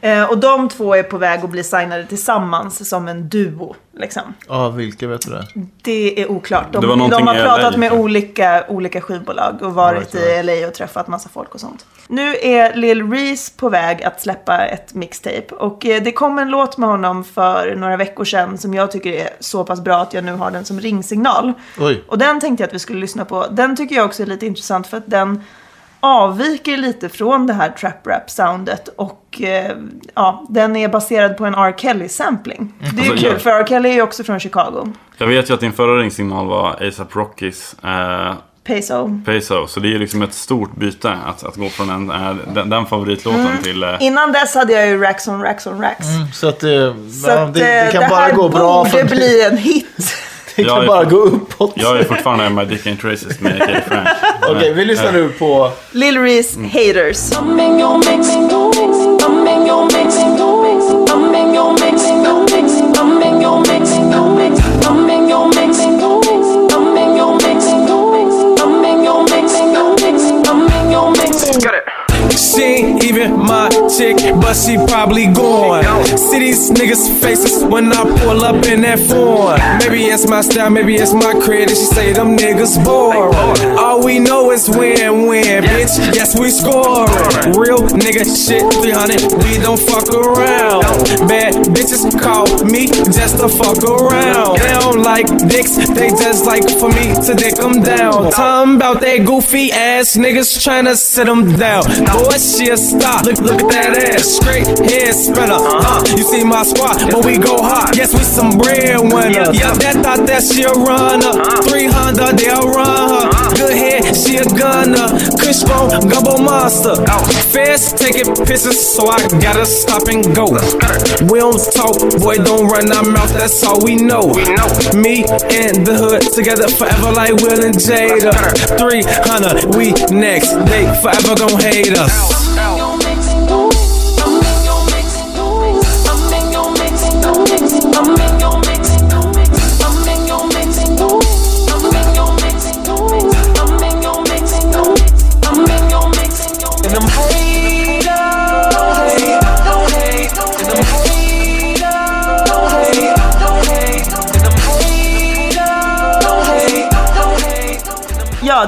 Eh, och de två är på väg att bli signade tillsammans som en duo. Liksom. Ja, vilka vet du det? Det är oklart. De, de har pratat LA, med liksom. olika, olika skivbolag och varit Right, i LA och träffat massa folk och sånt. Nu är Lil Reese på väg att släppa ett mixtape. Och eh, det kom en låt med honom för några veckor sedan som jag tycker är så pass bra att jag nu har den som ringsignal. Oj. Och den tänkte jag att vi skulle lyssna på. Den tycker jag också är lite intressant för att den avviker lite från det här trap rap soundet och eh, ja, den är baserad på en R. Kelly sampling. Det är Alltså, kul jag- för R. Kelly är ju också från Chicago. Jag vet ju att din förra ringsignal var ASAP Rockys eh, Peso. Peso. Så det är liksom ett stort byte att, att gå från en, eh, den, den favoritlåten Mm. till... Eh, Innan dess hade jag ju Racks on Racks on Racks. Så att det, Så att, det, det kan det bara här gå bra. borde För bli en hit. Det kan bara gå uppåt. Jag är fortfarande My Dick Ain't Racist med Katy Frank. Okej, okay, vi lyssnar nu på... Lil Rees mm. Haters. See, even my chick, but she probably gone. See these niggas' faces when I pull up in that phone. Maybe it's my style, maybe it's my credit. She say them niggas boring. All we know is win win, bitch. Yes, we scoring. Real nigga shit, 300. We don't fuck around. Bad bitches call me just to fuck around. They don't like dicks, they just like for me to dick them down. Talking about that goofy ass niggas tryna sit them down. Boy, she a star. Look, look at that ass, straight head spinner. Uh, you see my squad, but we go hard. Yes, we some breadwinners. That thought that she a runner. 300, they'll run her. Good head, she a gunner. Cushbone, gumbo monster. Fast taking pisses, so I gotta stop and go. We don't talk, boy, don't run our mouth, that's all we know. Me and the hood together forever like Will and Jada. 300, we next. They forever gon' hate us.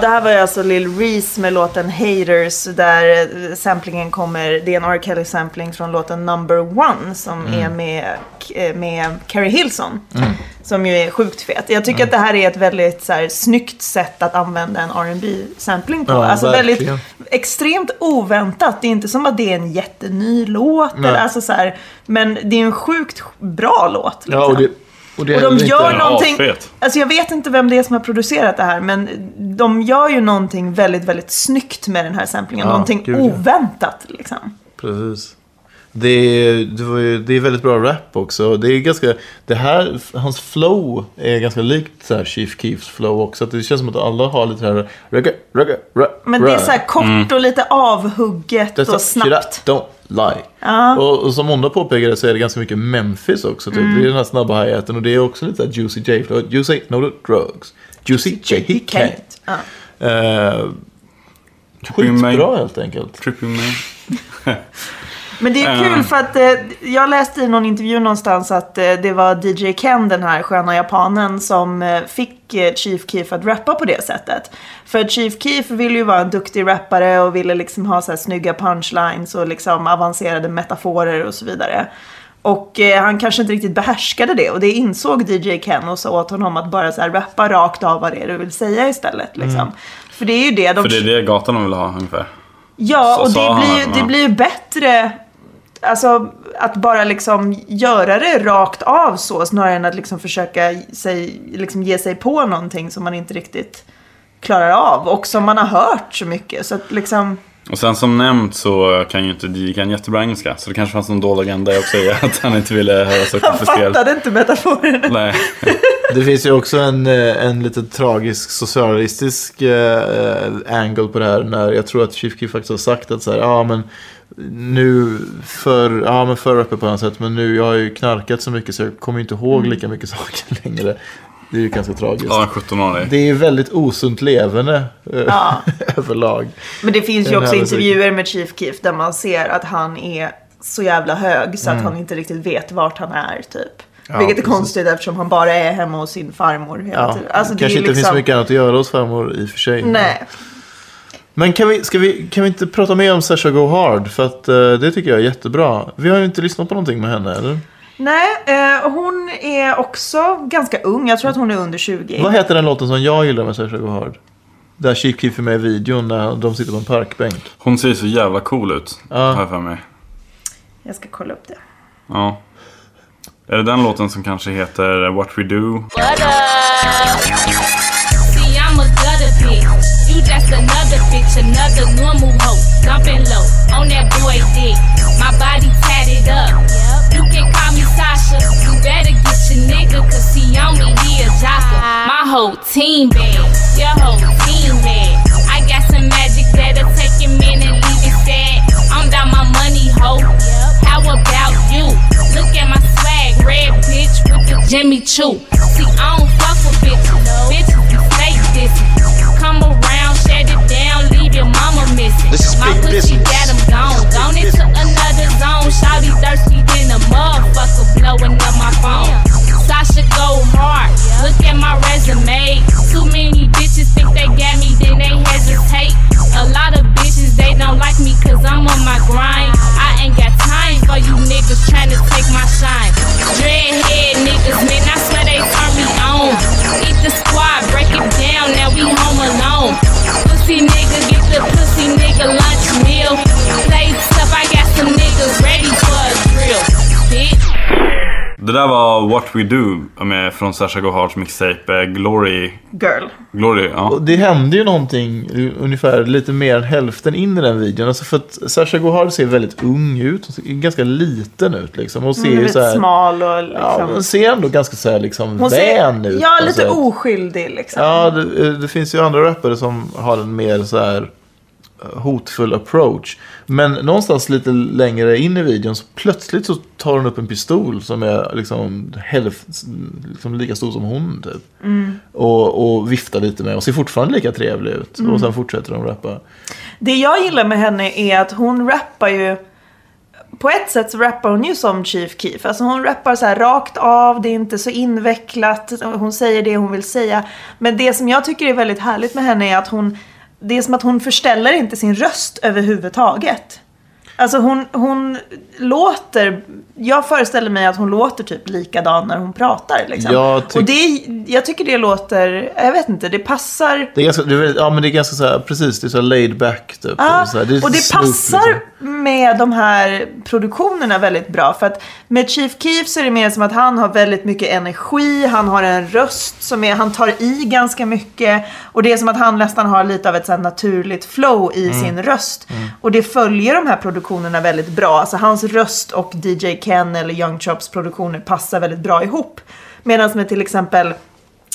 Det här var ju alltså Lil Reese med låten Haters där eh, samplingen kommer, det är en R. Kelly sampling från låten Number One som Mm. är med, eh, med Carrie Hilson. Mm. Som ju är sjukt fet. Jag tycker att det här är ett väldigt så här, snyggt sätt att använda en rb sampling på. Ja, alltså verkligen. väldigt extremt oväntat. Det är inte som att det är en jätteny låt. Nej. Eller, alltså, så här, men det är en sjukt bra låt. Liksom. Ja, och det, och de lite- gör någonting, alltså jag vet inte vem det är som har producerat det här, men de gör ju någonting väldigt, väldigt snyggt med den här samplingen. Ja, någonting gud, ja. oväntat liksom. Precis. Det är, det, var ju, det är väldigt bra rap också. Det är ganska, det här, hans flow är ganska likt så här Chief Keefs flow också. Att det känns som att alla har lite här reggae, reggae, ra, Men det är så här kort och lite avhugget och snabbt. don't lie. Ja. Och, och som Onda påpekade så är det ganska mycket Memphis också. Typ. Mm. Det är den här snabba hi-haten och det är också lite så här Juicy J. flow. Juicy, no drugs. Juicy J, he can't. Ja. Uh, skitbra helt enkelt. Tripping May. Men det är Eh. kul för att eh, jag läste i någon intervju någonstans att eh, det var DJ Ken, den här sköna japanen, som eh, fick eh, Chief Keef att rappa på det sättet. För Chief Keef ville ju vara en duktig rappare och ville liksom ha så här snygga punchlines och liksom avancerade metaforer och så vidare. Och eh, han kanske inte riktigt behärskade det och det insåg DJ Ken och sa åt honom att bara så här rappa rakt av vad det är du vill säga istället. Liksom. Mm. För det är ju det de... För det är det gatan de vill ha ungefär. Ja, Så och det blir, ju- det blir ju bättre Alltså att bara liksom göra det rakt av så snarare än att liksom försöka sig, liksom ge sig på någonting som man inte riktigt klarar av och som man har hört så mycket. Så att liksom, Och sen som nämnt så kan ju inte DJ Ken jättebra engelska. Så det kanske fanns någon dold agenda också i att han inte ville höra så han komplicerad. fattade inte metaforen. Nej. Det finns ju också en, eh, en lite tragisk socialistisk eh, angle på det här. När jag tror att Chief Keef faktiskt har sagt att så här, ja men nu för, ja men förr uppe på något sätt. Men nu, jag har ju knarkat så mycket så jag kommer inte ihåg Mm. lika mycket saker längre. Det är ju ganska tragiskt. Ja, en 17-åring. Det är ju väldigt osunt levande eh, Ja. överlag. Men det finns ju också intervjuer med Chief Keef där man ser att han är så jävla hög så att Mm. han inte riktigt vet vart han är typ. Ja, Vilket är precis. konstigt eftersom han bara är hemma hos sin farmor hela Ja, tiden. Alltså, det kanske är inte finns liksom- så mycket annat att göra hos farmor i och för sig. Nej. Men kan vi, ska vi, kan vi inte prata mer om Sasha Go Hard? För att eh, det tycker jag är jättebra. Vi har ju inte lyssnat på någonting med henne, eller? Nej, eh, hon är också ganska ung. Jag tror att hon är under 20. Vad heter den låten som jag gillar med Sasha Go Hard? Där Chief Keef är med i videon när de sitter på en parkbänk. Hon ser så jävla cool ut. Ja. Jag för mig. Jag ska kolla upp det. Ja. Är det den låten som kanske heter What We Do? What bitch, another normal hoe. Dumping low on that boy dick. My body tatted up. You can call me Sasha. You better get your nigga, cause he on me, he a jocker. Ah. My whole team bad. Your whole team mad. I got some magic that'll take him in and leave it sad. I'm down my money, hoe. How about you? Look at my swag, red bitch with the Jimmy Choo. See, I don't fuck with bitches. Bitches be fake dissing. Your mama missing. This is my big pussy business. got him gone. Gone into another zone. Shouty thirsty than a motherfucker blowing up my phone. Sasha go hard. Look at my resume. Too many bitches think they got me, then they hesitate. A lot of bitches, they don't like me cause I'm on my grind. I ain't got time for you niggas trying to take my shine. Dreadhead niggas, man, I swear they turn me on. Eat the squad, break it down, now we home alone. Pussy nigga, Det där var What We Do med, från Sasha Go Hards mixtape eh, Glory. Girl. Glory, ja. Och det hände ju någonting ungefär lite mer än hälften in i den videon. Alltså för att Sasha Go Hard ser väldigt ung ut. Hon ser ganska liten ut liksom. Hon ser är ju så här, smal och liksom... Ja, hon ser ändå ganska så här liksom Hon vän ser, ut. ja, lite oskyldig liksom. Ja, det, det finns ju andra rappare som har en mer så här eh, hotfull approach. Men någonstans lite längre in i videon så plötsligt så tar hon upp en pistol som är liksom, hälft, liksom lika stor som hon typ. Mm. Och, och viftar lite med och ser fortfarande lika trevlig ut. Mm. Och sen fortsätter de rappa. Det jag gillar med henne är att hon rappar ju på ett sätt så rappar hon ju som Chief Keef. Alltså hon rappar så här rakt av, det är inte så invecklat. Hon säger det hon vill säga. Men det som jag tycker är väldigt härligt med henne är att hon... Det är som att hon förställer inte sin röst överhuvudtaget. Alltså hon, hon låter... Jag föreställer mig att hon låter typ likadan när hon pratar. Liksom. Jag tyck- Och det, jag tycker det låter... Jag vet inte, det passar... Det är ganska, det är, ja men det är ganska så här, precis, det är så här laid back typ. Ja, så här, är och det passar liksom. med de här produktionerna väldigt bra. För att med Chief Keef så är det mer som att han har väldigt mycket energi, han har en röst som är, han tar i ganska mycket. Och det är som att han nästan har lite av ett så naturligt flow i Mm. sin röst. Mm. Och det följer de här produktionerna väldigt bra. Alltså hans röst och DJ Ken eller Young Chops produktioner passar väldigt bra ihop. Medan med till exempel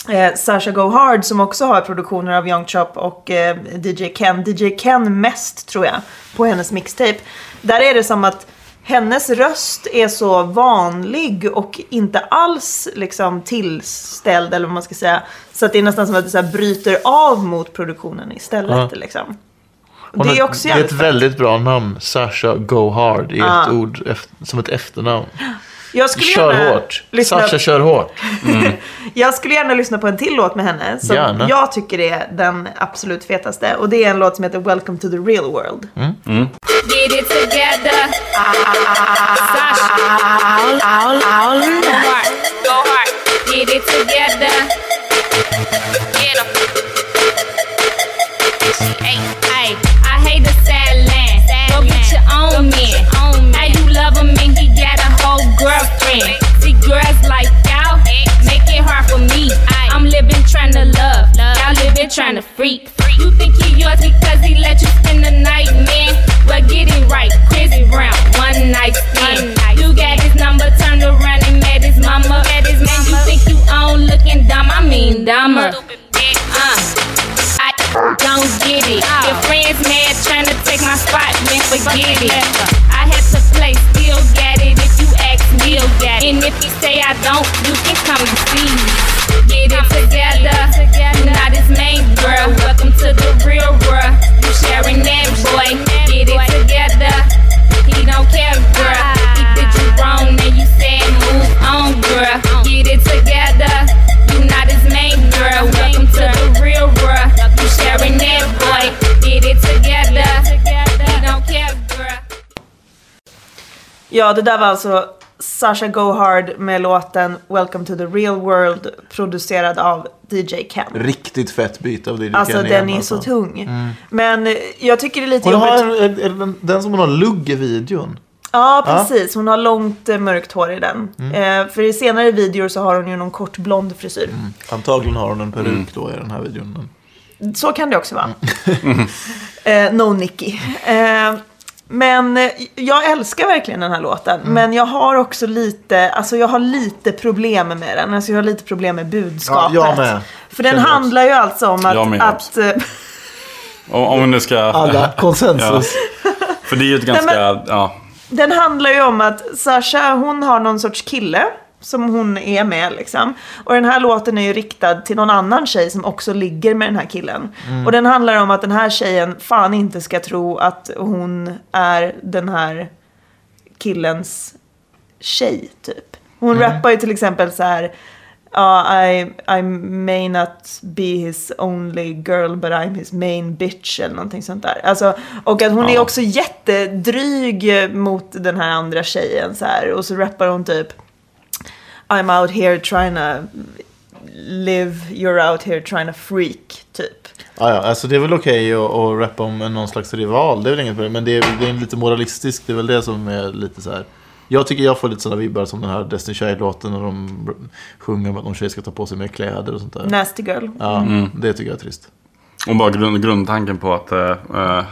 eh, Sasha Go Hard som också har produktioner av Young Chop och eh, DJ Ken. DJ Ken mest tror jag på hennes mixtape. Där är det som att hennes röst är så vanlig och inte alls liksom tillställd eller vad man ska säga. Så att det är nästan som att det så bryter av mot produktionen istället. Ja. Liksom. Hon Det är också det är ett väldigt bra namn. Sasha Go Hard i Ja. ett ord som ett efternamn. Jag skulle Kör gärna hårt. lyssna- Sasha kör hårt. Jag skulle gärna lyssna på en till låt med henne som Gärna. jag tycker är den absolut fetaste. Och det är en låt som heter Welcome to the real world. Get it together. Sasha. All, all, all. Go hard. Go hard. Get it together. Get 'em. Hey, Own man. Now you love him and he got a whole girlfriend. See girls like y'all make it hard for me. I'm living trying to love. Y'all living trying to freak. You think he yours because he let you spend the night, man? Well, get it right. Chris Brown, one night stand. You got his number, turned around and met his mama. Met his man, you think you own looking dumb? I mean dumber. Don't get it. Your friends mad trying to take my spot, man, forget it. I had to play, still got it. If you ask still got it. And if you say I don't, you can come and see me. Get it together. Not his main girl. Welcome to the real world. You sharing that boy. Get it Ja, det där var alltså Sasha Go Hard med låten Welcome to the real world producerad av DJ Ken. Riktigt fett byte av DJ Alltså Ken den igen, är alltså. så tung. Mm. Men jag tycker det är lite Hon har jobbigt. en, är det den, den som hon har lugg i videon. Ja, precis. Hon har långt eh, mörkt hår i den. Mm. Eh, för i senare videor så har hon ju någon kort blond frisyr. Antagligen har hon en peruk Mm. då i den här videon. Men... Så kan det också vara. eh, no Nicky. Eh, men eh, jag älskar verkligen den här låten. Mm. Men jag har också lite, alltså jag har lite problem med den. Alltså jag har lite problem med budskapet. Ja, jag med. För den Känner handlar ju alltså om Jag med, att... att eh, Om, om vi nu ska... Alla, konsensus. Ja. För det är ju ett ganska... ja. Den handlar ju om att Sasha, hon har någon sorts kille som hon är med liksom. Och den här låten är ju riktad till någon annan tjej som också ligger med den här killen. Mm. Och den handlar om att den här tjejen fan inte ska tro att hon är den här killens tjej typ. Hon Mm. rappar ju till exempel så här. Ja, I, I may not be his only girl but I'm his main bitch eller någonting sånt där. Alltså, och att hon är Ja. också jättedryg mot den här andra tjejen så här. Och så rappar hon typ I'm out here trying to live, you're out here trying to freak typ. Ja, ja, alltså det är väl okej att, att rappa om någon slags rival, det är väl inget problem. Men det är, det är lite moralistiskt, det är väl det som är lite så här. Jag tycker jag får lite sådana vibbar som den här Destiny Child-låten när de sjunger om att någon tjej ska ta på sig mer kläder och sånt där. Nasty girl. Ja, Mm. det tycker jag är trist. Och bara grund, grundtanken på att, äh,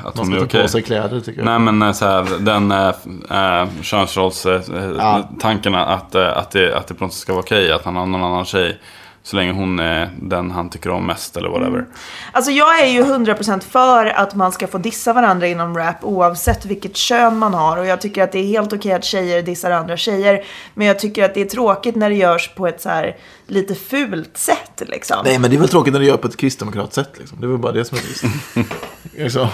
att hon ska är ta okej. på sig kläder, tycker jag. Nej men äh, så här, den äh, äh, könsrollstanken att, äh, att, det, att det på något sätt ska vara okej att han har någon annan tjej. Så länge hon är den han tycker om mest eller whatever. Alltså jag är ju 100% för att man ska få dissa varandra inom rap oavsett vilket kön man har. Och jag tycker att det är helt okej att tjejer dissar andra tjejer. Men jag tycker att det är tråkigt när det görs på ett så här lite fult sätt liksom. Nej, men det är väl tråkigt när det gör på ett kristdemokratsätt. Liksom. Det är väl bara det som är trist. liksom.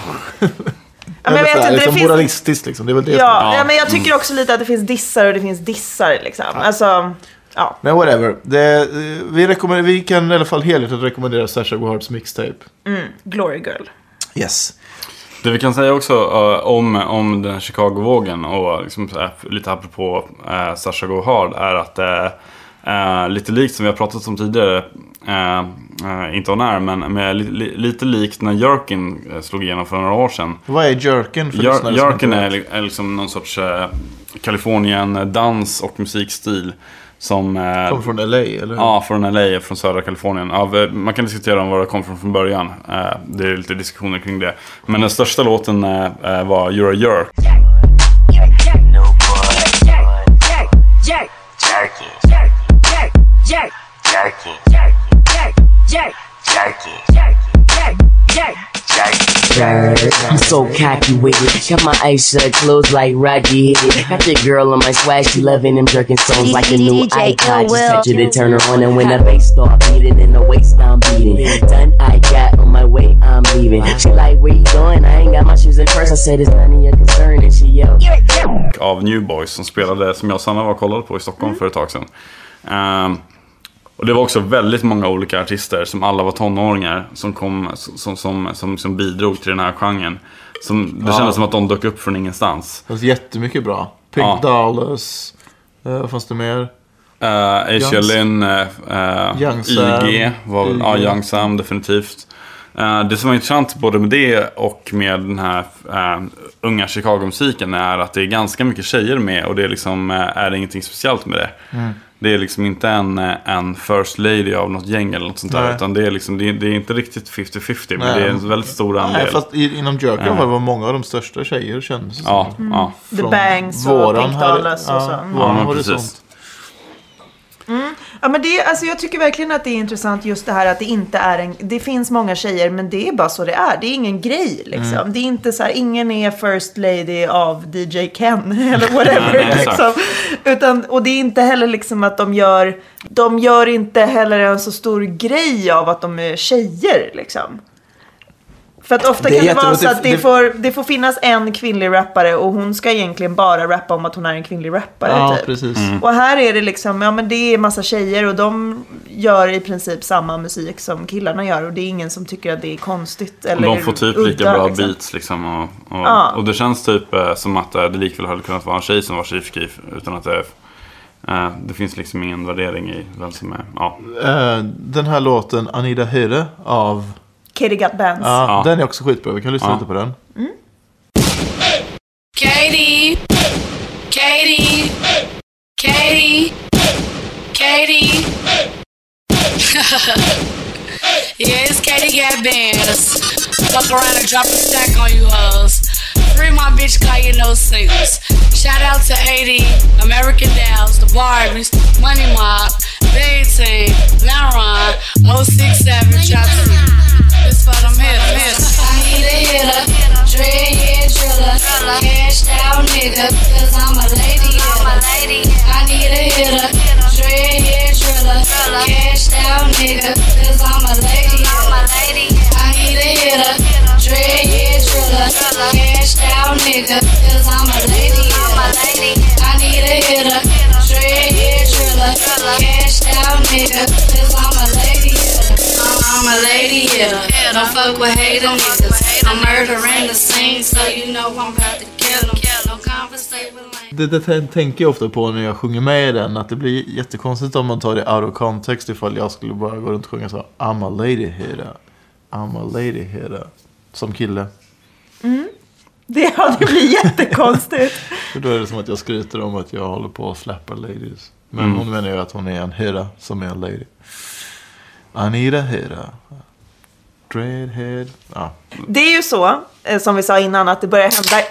men jag vet inte, det liksom finns- moralistiskt liksom. Det är väl det som Ja, är... ja, men jag tycker också lite att det finns dissar och det finns dissar liksom. Alltså, ja. Men whatever. Det, eh, vi, rekommenderar, vi kan i alla fall helhjärtat rekommendera Sasha Gohards mixtape. Mm, Glory Girl. Yes. Det vi kan säga också eh, om, om den här Chicago-vågen och liksom, så här, lite apropå uh, Sasha Go Hard är att det är lite likt som vi har pratat om tidigare, eh, eh, inte on air, men med li, li, lite likt när Jerkin eh, slog igenom för några år sedan. Vad är jerken för Jer, Jerkin är, är liksom någon sorts uh, Kalifornien dans och musikstil. Som, eh, Kommer från LA, eller hur? Ja, från LA, från södra Kalifornien. Eh, man kan diskutera om var det kom från från början. Eh, det är lite diskussioner kring det. Men den största låten eh, eh, var You're a Jerk. I'm so cocky with it. Got my eyes shut, closed like Rocky hit it. Got the girl on my swag, she loving them jerking songs like a new DJ icon. Just Will. touch it and turn her on, and when the bass start beating and the waist I'm beating, done I got on my way, I'm leaving. leaving. She like, where you going? I ain't got my shoes in first. I said, it's none of your concern. And she yelled, av New Boys som spelade, som jag och Sanna var och kollade på i Stockholm mm. för ett tag sedan. Ehm, och det var också väldigt många olika artister som alla var tonåringar som, kom, som, som, som, som bidrog till den här genren. Som, det Ja. kändes som att de dök upp från ingenstans. Det fanns jättemycket bra. Pink Ja. Dollars. Uh, vad fanns det mer? Uh, Asia Young- Lynn, uh, Young Sam. IG, var väl, ja, IG. Young Sam definitivt. Eh, det som var intressant både med det och med den här eh, unga Chicago-musiken är att det är ganska mycket tjejer med och det är liksom, eh, är det ingenting speciellt med det. Mm. Det är liksom inte en, en first lady av något gäng eller något sånt där. Nej. Utan det är, liksom, det är, det är inte riktigt 50-50 men Nej. det är en väldigt stor andel. Nej, fast i, inom Jerky Ja. var det många av de största tjejer kändes det Ja, som. ja. The Bangs och våran Pink här- Dollars och ja, så. Våran Ja, men horisont. precis. Mm. Ja, men det, alltså jag tycker verkligen att det är intressant just det här att det inte är en... Det finns många tjejer men det är bara så det är. Det är ingen grej liksom. Mm. Det är inte så här, ingen är first lady av DJ Ken eller whatever. Nej, liksom. Utan, och det är inte heller liksom att de gör... De gör inte heller en så stor grej av att de är tjejer liksom. För att ofta Det kan det vara så att det, det- får, det får finnas en kvinnlig rappare och hon ska egentligen bara rappa om att hon är en kvinnlig rappare. Ja, typ. precis. Mm. Och här är det liksom, ja men det är massa tjejer och de gör i princip samma musik som killarna gör och det är ingen som tycker att det är konstigt eller de får typ udda, lika bra liksom. beats liksom. Och, och, Ja. och det känns typ eh, som att eh, det likväl hade kunnat vara en tjej som var Chief. Utan att det, eh, det finns liksom ingen värdering i vem som är, ja. Den här låten Anita Hyre av... Kitty Got Bands. Ja, Ja. Den är också skitbra. Vi kan lyssna Ja. lite på den. Mm. Katie, Katie, Katie, Katie. yeah, it's Katie got bands. Fuck around and drop a stack on you hoes. Free my bitch, call you no singles. Shout out to 80, American Dolls, the Barbies, Money Mob, Bay Team, Laron, 067, Chop This for them hitters. hitters. I need a hitter, dreadhead driller, cashed out nigga, cause I'm a lady hitter. I need a hitter, dreadhead driller, cashed out nigga, cause I'm a lady hitter. I need a hitter, dreadhead driller, cashed out nigga, cause I'm a lady hitter. I need a hitter, dreadhead driller, cashed out nigga, cause I'm a lady hitter. I'm a lady hitter. Don't fuck with hater niggas. I'm murdering the scene, so you know I'm about to kill them. Don't conversate with lame. Det, det tän- tänker jag ofta på när jag sjunger med i den. Att det blir jättekonstigt om man tar det out of context ifall jag skulle bara gå runt och sjunga så här, I'm a lady here. I'm a lady here. Som kille. Det, ja, det blir jättekonstigt. För då är det som att jag skryter om att jag håller på att slappa ladies. Men Mm. hon menar ju att hon är en hyra som är en lady. Anita Hyra. Dreadhead. Ja. Det är ju så, eh, som vi sa innan, att det börjar hända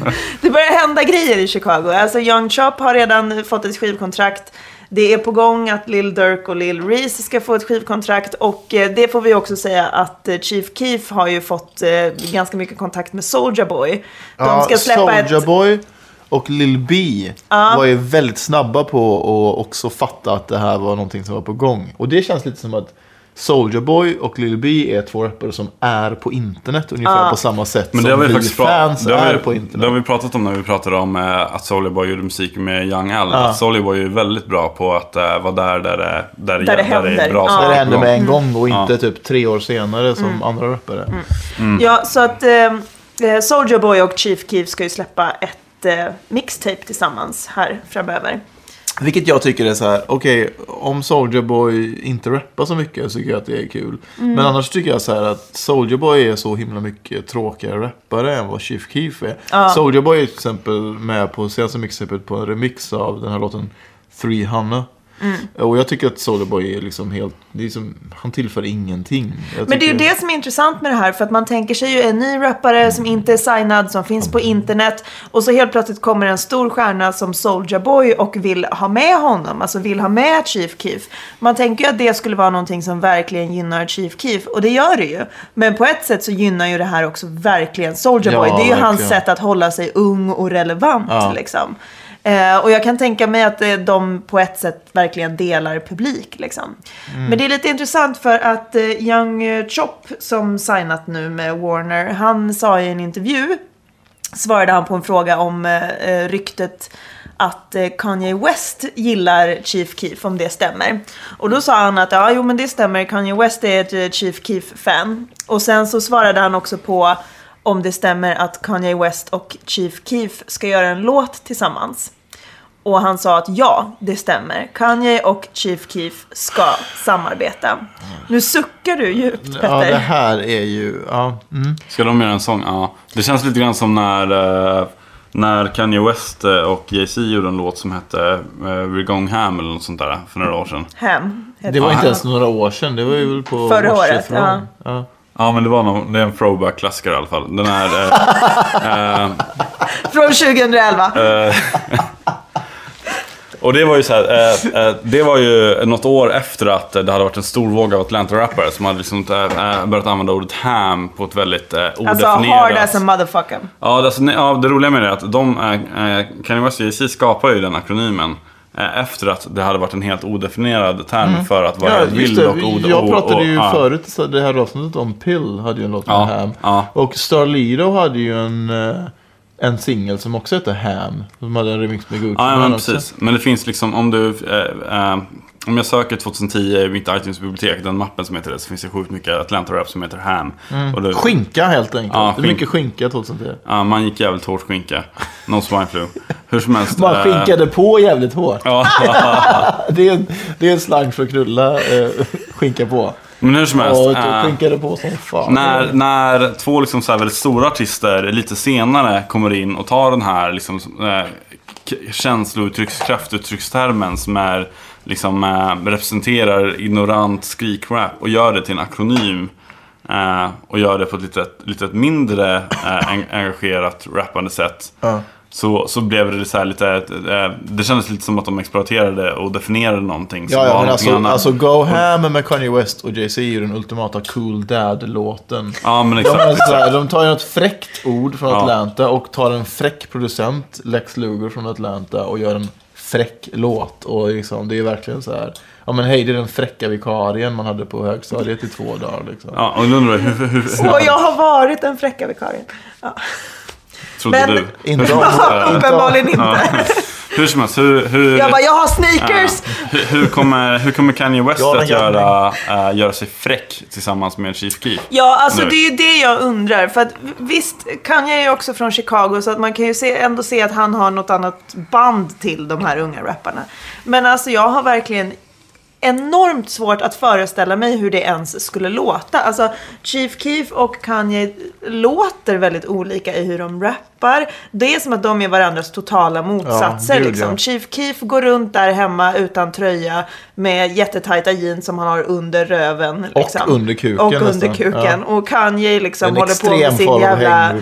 Det börjar hända grejer i Chicago. Alltså Young Chop har redan fått ett skivkontrakt. Det är på gång att Lil Durk och Lil Reese ska få ett skivkontrakt. Och eh, det får vi också säga att eh, Chief Keef har ju fått ganska mycket kontakt med Soulja Boy. De Ja, ska släppa Soulja ett... Boy och Lil B Ja. var ju väldigt snabba på att också fatta att det här var någonting som var på gång. Och det känns lite som att Soulja Boy och Lil B är två rappare som är på internet ungefär Ja. på samma sätt Men det som vi fans det är vi, på det internet. har vi pratat om när vi pratade om eh, att Soulja Boy gjorde musik med Young Al. Ja. Att Soulja Boy är väldigt bra på att eh, vara där där det, där det, Där det är händer. bra Ja. saker Där det händer med en gång och Ja. inte typ tre år senare som Mm. andra rappare. Ja, så att eh, eh, Soulja Boy och Chief Keef ska ju släppa ett eh, mixtape tillsammans här framöver. Vilket jag tycker är så här, okej, om Soulja Boy inte rappar så mycket så tycker jag att det är kul. Mm. Men annars tycker jag så här att Soulja Boy är så himla mycket tråkigare rappare än vad Chief Keef är. Ja. Soulja Boy är till exempel med på senaste mixtapet på en remix av den här låten 300. Mm. Och jag tycker att Boy är liksom helt, det är som, han tillför ingenting. Jag Men det är ju det som är intressant med det här. För att man tänker sig ju en ny rappare som inte är signad, som finns på internet. Och så helt plötsligt kommer en stor stjärna som Soulja Boy och vill ha med honom. Alltså vill ha med Chief Keef. Man tänker ju att det skulle vara någonting som verkligen gynnar Chief Keef. Och det gör det ju. Men på ett sätt så gynnar ju det här också verkligen Ja, Boy. Det är ju hans verkligen. sätt att hålla sig ung och relevant Ja. liksom. Eh, och jag kan tänka mig att eh, de på ett sätt verkligen delar publik. Liksom. Mm. Men det är lite intressant för att eh, Young eh, Chop som signat nu med Warner, han sa i en intervju, svarade han på en fråga om eh, eh, ryktet att eh, Kanye West gillar Chief Keef, om det stämmer. Och då sa han att ja, jo men det stämmer, Kanye West är ett Chief Keef-fan. Och sen så svarade han också på om det stämmer att Kanye West och Chief Keef ska göra en låt tillsammans. Och han sa att ja, det stämmer. Kanye och Chief Keef ska samarbeta. Nu suckar du djupt, Petter. Ja, det här är ju... Ja. Mm. Ska de göra en sång? Ja. Det känns lite grann som när, eh, när Kanye West eh, och Jay-Z gjorde en låt som hette uh, We're Going Ham eller något sånt där för några år sedan. Ham. Det var inte ens några år sedan. Det var ju på Förra året, ja. Ja. Ja, men det var nog, det är en throwback-klassiker i alla fall. Den är... eh, eh, Från 2011. Eh, och det var ju så här, eh, eh, det var ju något år efter att det hade varit en stor våg av Atlanta-rappare som hade liksom eh, börjat använda ordet ham på ett väldigt eh, Alltså odefinierat... hard as a motherfucker. Ja, det, alltså, nej, ja, det roliga med det är att de, eh, eh, Kanye West och Jay-Z skapade ju den akronymen efter att det hade varit en helt odefinierad term Mm. för att vara Ja, det. och od. Jag och- pratade och- ju ja. förut, så det här avsnittet om Pill hade ju en låt med Ja, Ham. ja. Och Starlido hade ju en, eh, en singel som också hette Ham. Som hade en remix med Gucci. Ja, men också. precis. Men det finns liksom, om du... Eh, eh, om jag söker 2010 i mitt iTunes-bibliotek, den mappen som heter det, så finns det sjukt mycket Atlanta-rap som heter Ham. Mm. Och det- Skinka helt enkelt. Ja, det är mycket skinka 2010. Ja, man gick jävligt hårt skinka. No swine flu. Hur som helst. Man eh, skinkade på jävligt hårt. Ja. det, är en, det är en slang för att knulla, eh, skinka på. Men hur som helst. Och eh, skinkade på som fan. När, när två liksom så väldigt stora artister lite senare kommer in och tar den här liksom, eh, känslouttrycks, kraftuttryckstermen som är, liksom, eh, representerar ignorant skrikrap och gör det till en akronym. Eh, och gör det på ett lite, lite mindre eh, en- engagerat rappande sätt. Ja. Så, så blev det så här lite, eh, det kändes lite som att de exploaterade och definierade någonting som Ja, ja men alltså, annat. alltså Go Ham med Kanye West och Jay-Z är ju den ultimata Cool Dad-låten. Ja, men de, exakt, är så här, exakt. de tar ju något fräckt ord från Ja. Atlanta och tar en fräck producent, Lex Luger från Atlanta, och gör en fräck låt. Och liksom, det är verkligen så här. Ja men hej, det är den fräcka vikarien man hade på högstadiet i två dagar. Liksom. Ja, och nu undrar jag, hur, hur, hur, Och jag har varit den fräcka vikarien. Ja. Trodde Men- du? Inte Ja, uppenbarligen inte. Hur som helst, hur, hur, Jag bara, jag har sneakers! Ja. hur, hur, kommer, hur kommer Kanye West Ja, att göra, äh, göra sig fräck tillsammans med Chief Keef? Ja, alltså Nu. det är ju det jag undrar. För att visst, Kanye är ju också från Chicago så att man kan ju se, ändå se att han har något annat band till de här unga rapparna. Men alltså jag har verkligen enormt svårt att föreställa mig hur det ens skulle låta. Alltså Chief Keef och Kanye låter väldigt olika i hur de rappar. Det är som att de är varandras totala motsatser. gud, liksom. ja. Chief Keef går runt där hemma utan tröja med jättetajta jeans som han har under röven. Och liksom. under kuken Och under nästan. kuken. Ja. Och Kanye liksom håller på med sin jävla...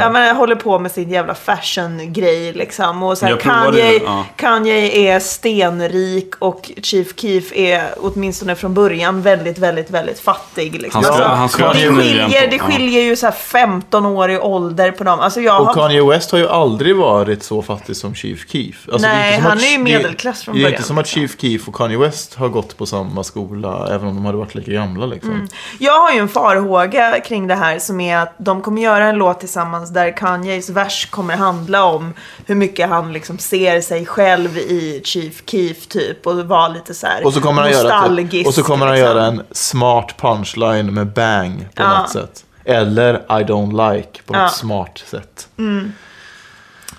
ja, men håller på med sin jävla fashion-grej liksom. Och så här, Kanye, ja. Kanye är stenrik och Chief Keef är åtminstone från början väldigt, väldigt, väldigt fattig. Liksom. Han ska- Alltså, han ska det, skiljer, det ja. skiljer ju så här 15 år i ålder på dem. Alltså jag Och har... Kanye West har ju aldrig varit så fattig som Chief Keef. Alltså, Nej, han att- är ju medelklass från Det är början. inte som att Chief Keef och Kanye West har gått på samma skola, även om de hade varit lika gamla. Liksom. Mm. Jag har ju en farhåga kring det här som är att de kommer göra en låt tillsammans där Kanyes vers kommer handla om hur mycket han liksom ser sig själv i Chief Keef typ och vara lite så här Och så kommer han göra, nostalgisk. och så kommer han liksom. göra en smart punchline med bang på Ja. något sätt. Eller I don't like på Ja. något smart sätt. Mm.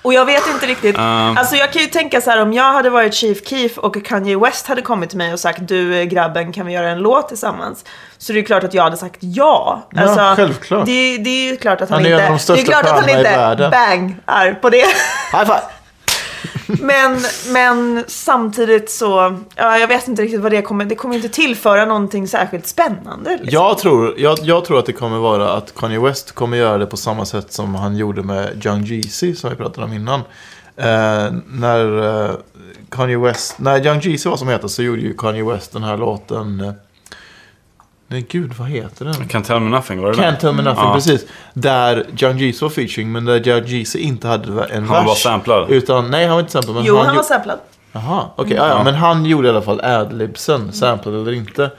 Och jag vet inte riktigt. Um. Alltså jag kan ju tänka så här om jag hade varit Chief Keef och Kanye West hade kommit till mig och sagt du grabben kan vi göra en låt tillsammans? Så det är klart att jag hade sagt ja. Ja, Alltså, självklart. Det, det är ju klart att han, Han är inte... det är klart att han inte bangar på det. High five! Men, men samtidigt så, ja, jag vet inte riktigt vad det kommer, det kommer inte tillföra någonting särskilt spännande. Liksom. Jag tror, jag, jag tror att det kommer vara att Kanye West kommer göra det på samma sätt som han gjorde med Young Jeezy som vi pratade om innan. Eh, när eh, Kanye West, när Young Jeezy var som hetast så gjorde ju Kanye West den här låten eh, Nej, gud, vad heter den? Can't tell me nothing, var det Can't tell me nothing, Ja. precis. Där Jeezy var featuring, men där Jeezy inte hade en var vers. bara samplad. Utan, nej, han var inte samplad. Men Jo, han gjo- var samplad. Jaha, okej. Mm. ja, ja, Ja. men han gjorde i alla fall adlibsen, samplad eller inte.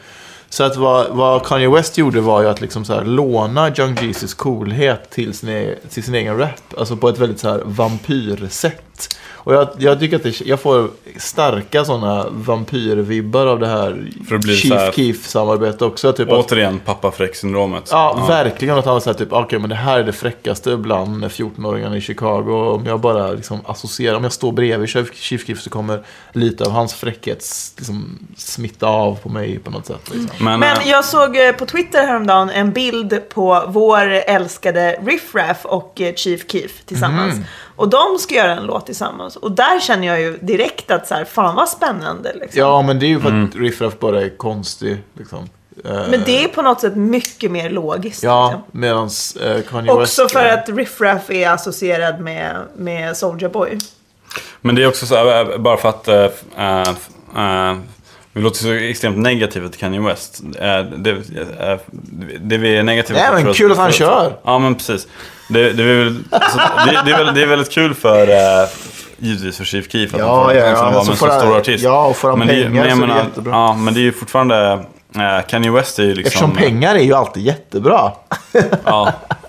Så att vad, vad Kanye West gjorde var ju att liksom så här, låna Young Jeezys coolhet till sin, e- till sin egen rap. Alltså på ett väldigt så här vampyrsätt. Och jag, jag tycker att det, jag får starka sådana vampyrvibbar av det här För det blir så Chief Keef-samarbetet också. Typ att, Återigen pappa fräck-syndromet. Ja, verkligen. Att han var såhär typ, okej men det här är det fräckaste bland 14-åringarna i Chicago. Om jag bara liksom associerar, om jag står bredvid Chief Chief Keef så kommer lite av hans fräckhet liksom smitta av på mig på något sätt. Liksom. Men, Men eh, jag såg eh, på Twitter häromdagen en bild på vår älskade Riff Raff och eh, Chief Keef tillsammans. Och de ska göra en låt tillsammans. Och där känner jag ju direkt att så här, fan vad spännande. Liksom. Ja, men det är ju för Mm. att Riff Raff bara är konstig. Liksom. Eh, Men det är på något sätt mycket mer logiskt. Ja, liksom. medans eh, Kanye West... Också för att Riff Raff är associerad med, med Soulja Boy. Men det är också så här, eh, bara för att... eh, eh, eh, vi låter så extremt negativa till Kanye West. Eh, det, eh, det vi är negativa Nej, men för- kul att han kör. Ja, men precis. Det, det, är väl, alltså, det, det, är väl, det är väldigt kul för... eh, Givetvis för Chief Keef att Ja, han får ja, ja, vara så med en så stor artist. ja, och får han Men det pengar men jag så är det jättebra. Ja, men det är ju fortfarande... eh, Kanye West är ju liksom... Eftersom pengar är ju alltid jättebra. Ja.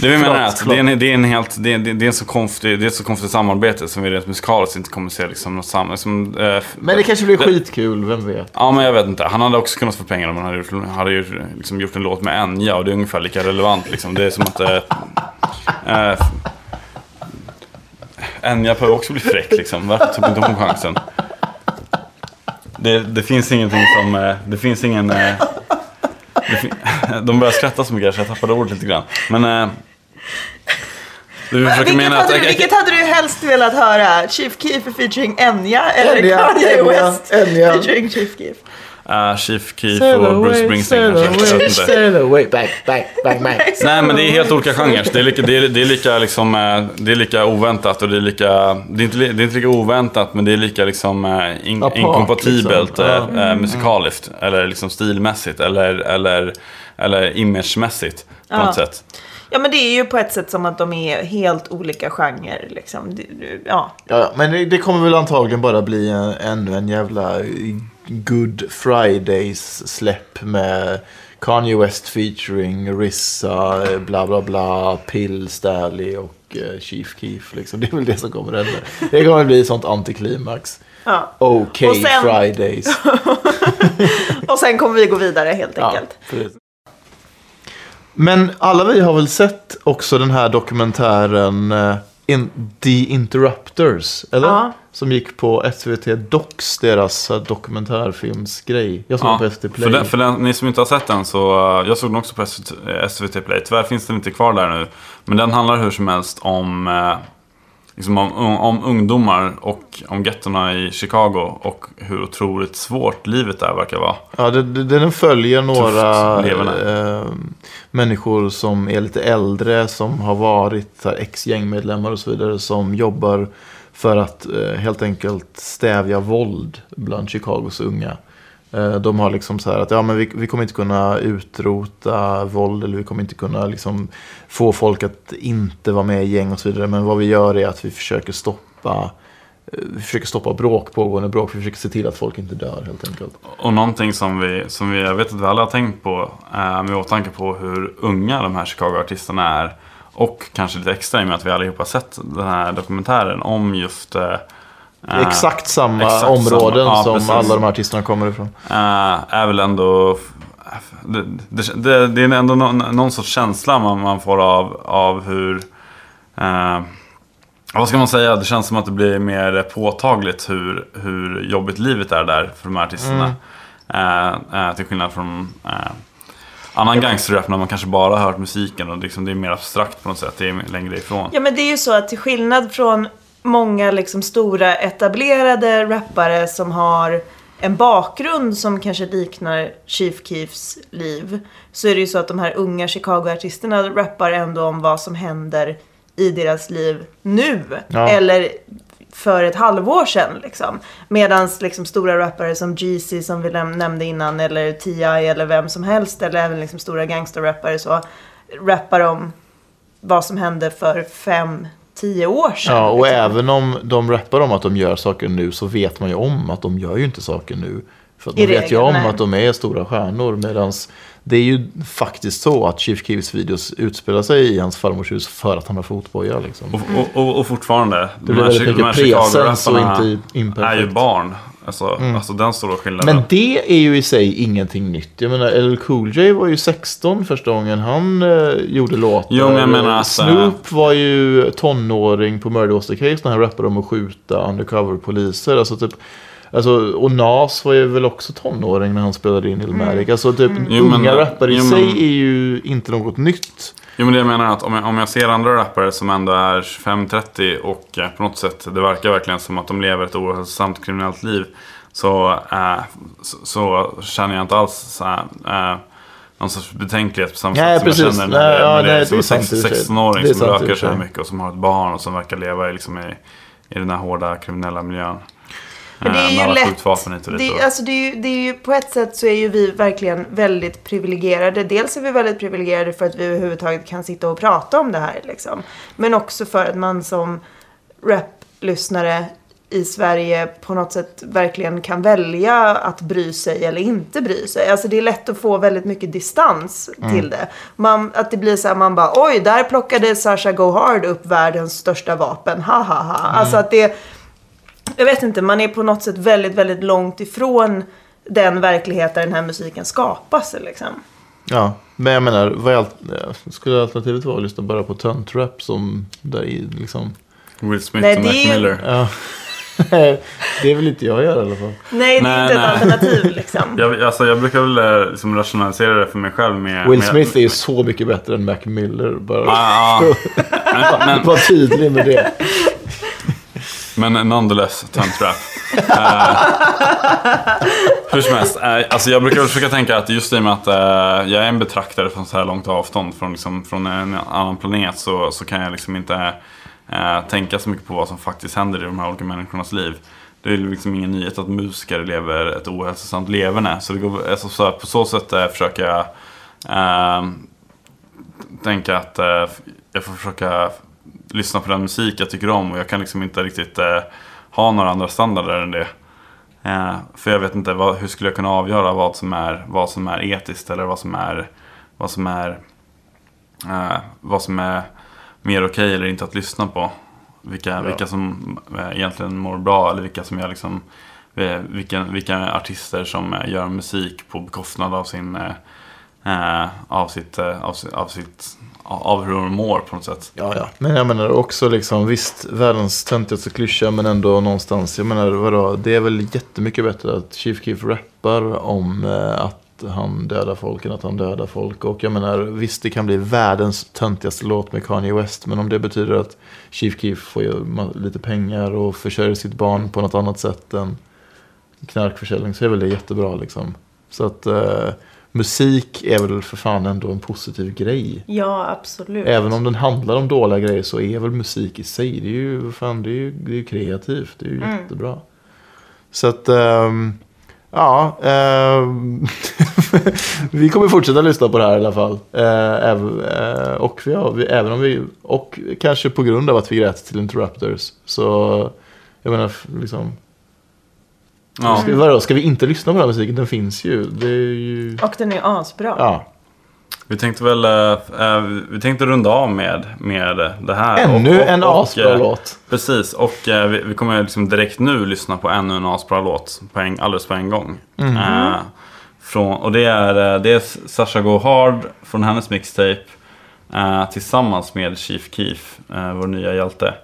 Det vi menar är att det är, en, det är en helt, det är, det är så konstig, det är så konstigt samarbete som vi rent musikaliskt inte kommer se liksom något sam, som, eh, Men det kanske blir skitkul, vem vet? Ja, men jag vet inte. Han hade också kunnat få pengar om han hade gjort, hade ju liksom gjort en låt med Enya och det är ungefär lika relevant. Liksom. Det är som att... Eh, eh, Enya behöver också bli fräck liksom. Varför tog inte hon chansen? Det, det finns ingenting som... Eh, det finns ingen... De börjar skratta så mycket så jag tappade ordet lite grann. Men... Eh, försöker Vilket mena hade, att... du, vilket hade du helst velat höra? Chief Keef featuring Enya eller Enya, Kanye Enya, West Enya. featuring Chief Keef? Eh, Chief Keef och Bruce Springsteen kanske. Jag vet inte. away, bang, bang, bang, bang. Nej, men det är helt olika genrer. Det är lika, det är, det är lika, liksom, eh, det är lika oväntat och det är lika... Det är, inte, det är inte lika oväntat, men det är lika liksom, eh, in, Apart, inkompatibelt liksom. Eh, eh, musikaliskt. Eller liksom stilmässigt, eller, eller, eller imagemässigt på Ja. något sätt. Ja men det är ju på ett sätt som att de är helt olika genrer. Liksom. Ja. Ja, men det, det kommer väl antagligen bara bli en, ännu en jävla Good Fridays släpp med Kanye West featuring Rissa, bla bla bla, Pill, Stally och eh, Chief Keef. Liksom. Det är väl det som kommer hända. Det kommer bli sånt antiklimax. Ja. Okej Och sen- Fridays. Och sen kommer vi gå vidare helt enkelt. precis. Men alla vi har väl sett också den här dokumentären eh, in, The Interrupters, eller? Ja. Som gick på SVT Docs, deras eh, dokumentärfilmsgrej. Jag såg den på SVT Play. för, den, för den, ni som inte har sett den så, eh, jag såg den också på SVT, SVT Play. Tyvärr finns den inte kvar där nu. Men den handlar hur som helst om, eh, liksom om, om ungdomar och om gettorna i Chicago och hur otroligt svårt livet där verkar vara. Ja, det, det, den följer några eh, människor som är lite äldre, som har varit ex-gängmedlemmar och så vidare, som jobbar för att eh, helt enkelt stävja våld bland Chicagos unga. Eh, de har liksom så här att ja, men vi, vi kommer inte kunna utrota våld eller vi kommer inte kunna liksom få folk att inte vara med i gäng och så vidare. Men vad vi gör är att vi försöker stoppa eh, vi försöker stoppa bråk, pågående bråk. Vi försöker se till att folk inte dör helt enkelt. Och någonting som vi, som vi jag vet att vi alla har tänkt på eh, med åtanke på hur unga de här Chicago-artisterna är. Och kanske lite extra i och med att vi allihopa har sett den här dokumentären om just... Eh, eh, Exakt samma exakt områden samma. Ja, som precis. alla de här artisterna kommer ifrån. eh, är väl ändå... Det, det, det, är ändå någon, någon sorts känsla man, man får av, av hur... Eh, vad ska man säga? Det känns som att det blir mer påtagligt hur, hur jobbigt livet är där för de här artisterna. Eh, eh, till skillnad från annan gangsterrap när man kanske bara har hört musiken och liksom det är mer abstrakt på något sätt. Det är längre ifrån. Ja men det är ju så att till skillnad från många liksom stora etablerade rappare som har en bakgrund som kanske liknar Chief Keefs liv. Så är det ju så att de här unga Chicago-artisterna rappar ändå om vad som händer i deras liv nu. Ja. Eller för ett halvår sedan. Liksom. Medan liksom, stora rappare som Jeezy som vi näm- nämnde innan eller T.I. eller vem som helst eller även liksom, stora gangsterrappare så rappar om vad som hände för fem, tio år sedan. Ja, och liksom. även om de rappar om att de gör saker nu så vet man ju om att de gör ju inte saker nu. För att I man vet ju om nej. att de är stora stjärnor. Medan det är ju faktiskt så att Chief Keefs videos utspelar sig i hans farmors hus för att han har fotboja. Liksom. Och, och, och, och fortfarande, Det blir väldigt mycket presens och Chicago-rapparna inte imperfekt. är ju barn. Alltså, Mm. alltså den stora skillnaden. Men det är ju i sig ingenting nytt. Jag menar, LL Cool J var ju 16 första gången han eh, gjorde låtar. Jo, men jag menar att, Snoop var ju tonåring på Murder Was the Case när han rappade om att skjuta undercover-poliser. Alltså typ, alltså, och Nas var ju väl också tonåring när han spelade in Illmatic. Alltså typ men- unga rappare i jo, sig men- är ju inte något nytt. Jo men det jag menar är att om jag, om jag ser andra rappare som ändå är 25-30 och eh, på något sätt det verkar verkligen som att de lever ett ohälsosamt kriminellt liv. Så, eh, så, så känner jag inte alls så här, eh, någon sorts betänklighet på samma Nej, sätt som precis. jag känner Nej, när det, ja, det nej, det som är en sant i och för sig. 16-åring Det är som röker så här mycket och som har ett barn och som verkar leva i, liksom, i, i den här hårda kriminella miljön. Men det är ju lätt. Det, alltså det är, ju, det är ju, på ett sätt så är ju vi verkligen väldigt privilegierade. Dels är vi väldigt privilegierade för att vi överhuvudtaget kan sitta och prata om det här. Liksom. Men också för att man som rap-lyssnare i Sverige på något sätt verkligen kan välja att bry sig eller inte bry sig. Alltså det är lätt att få väldigt mycket distans Mm. till det. Man, att det blir så här, man bara oj, där plockade Sasha Go Hard upp världens största vapen, ha ha ha. Alltså att det, jag vet inte, man är på något sätt väldigt, väldigt långt ifrån den verklighet där den här musiken skapas. Liksom. Ja, men jag menar, vad ja, skulle alternativet vara att lyssna bara på töntrap som där i liksom... Will Smith Nej, och det Mac är- Miller. Ja. det vill inte jag göra i alla fall. Nej, det är inte ett alternativ liksom. Jag, alltså, jag brukar väl eh, liksom rationalisera det för mig själv med... Will med, Smith är ju så mycket bättre än Mac Miller. Bara Ja, ja. Men- men- Var tydlig med det. Men nonetheless, töntrap. uh, hur som helst, eh, alltså jag brukar försöka tänka att just i och med att eh, jag är en betraktare från så här långt avstånd från, liksom, från en annan planet så, så kan jag liksom inte eh, tänka så mycket på vad som faktiskt händer i de här olika människornas liv. Det är liksom ingen nyhet att musiker lever ett ohälsosamt leverne. Så, det går, alltså, så här, på så sätt eh, försöker jag eh, tänka att eh, jag får försöka lyssna på den musik jag tycker om och jag kan liksom inte riktigt eh, ha några andra standarder än det. Eh, för jag vet inte, vad, hur skulle jag kunna avgöra vad som är, vad som är etiskt eller vad som är, vad som är, eh, vad som är mer okej eller inte att lyssna på. Vilka, Ja. vilka som eh, egentligen mår bra eller vilka som gör liksom, eh, vilka, vilka artister som eh, gör musik på bekostnad av sin av sitt, av, sitt, av sitt, av hur de mår på något sätt. Ja, ja. Men jag menar också liksom, visst, världens töntigaste klyscha, men ändå någonstans, jag menar vadå, det är väl jättemycket bättre att Chief Keef rappar om eh, att han dödar folk än att han dödar folk. Och jag menar, visst det kan bli världens töntigaste låt med Kanye West, men om det betyder att Chief Keef får lite pengar och försörjer sitt barn på något annat sätt än knarkförsäljning så är väl det jättebra liksom. Så att eh, musik är väl för fan ändå en positiv grej. Ja, absolut. Även om den handlar om dåliga grejer så är väl musik i sig, det är ju, fan, det är ju, det är ju kreativt, det är ju Mm. jättebra. Så att, ehm, ja, ehm, vi kommer fortsätta lyssna på det här i alla fall. Eh, och ja, vi, även om vi, och kanske på grund av att vi grät till Interrupters, så jag menar, liksom, Ja. ska, vadå, ska vi inte lyssna på den här musiken? Den finns ju. Det är ju... Och den är asbra. Ja. Vi tänkte väl eh, vi tänkte runda av med, med det här. Ännu en asbra eh, låt. Precis, och eh, vi, vi kommer liksom direkt nu lyssna på ännu en asbra låt på en, alldeles på en gång. Mhm. Eh, från, och det är, det är Sasha Go Hard från hennes mixtape tillsammans med Chief Keef, vår nya hjälte.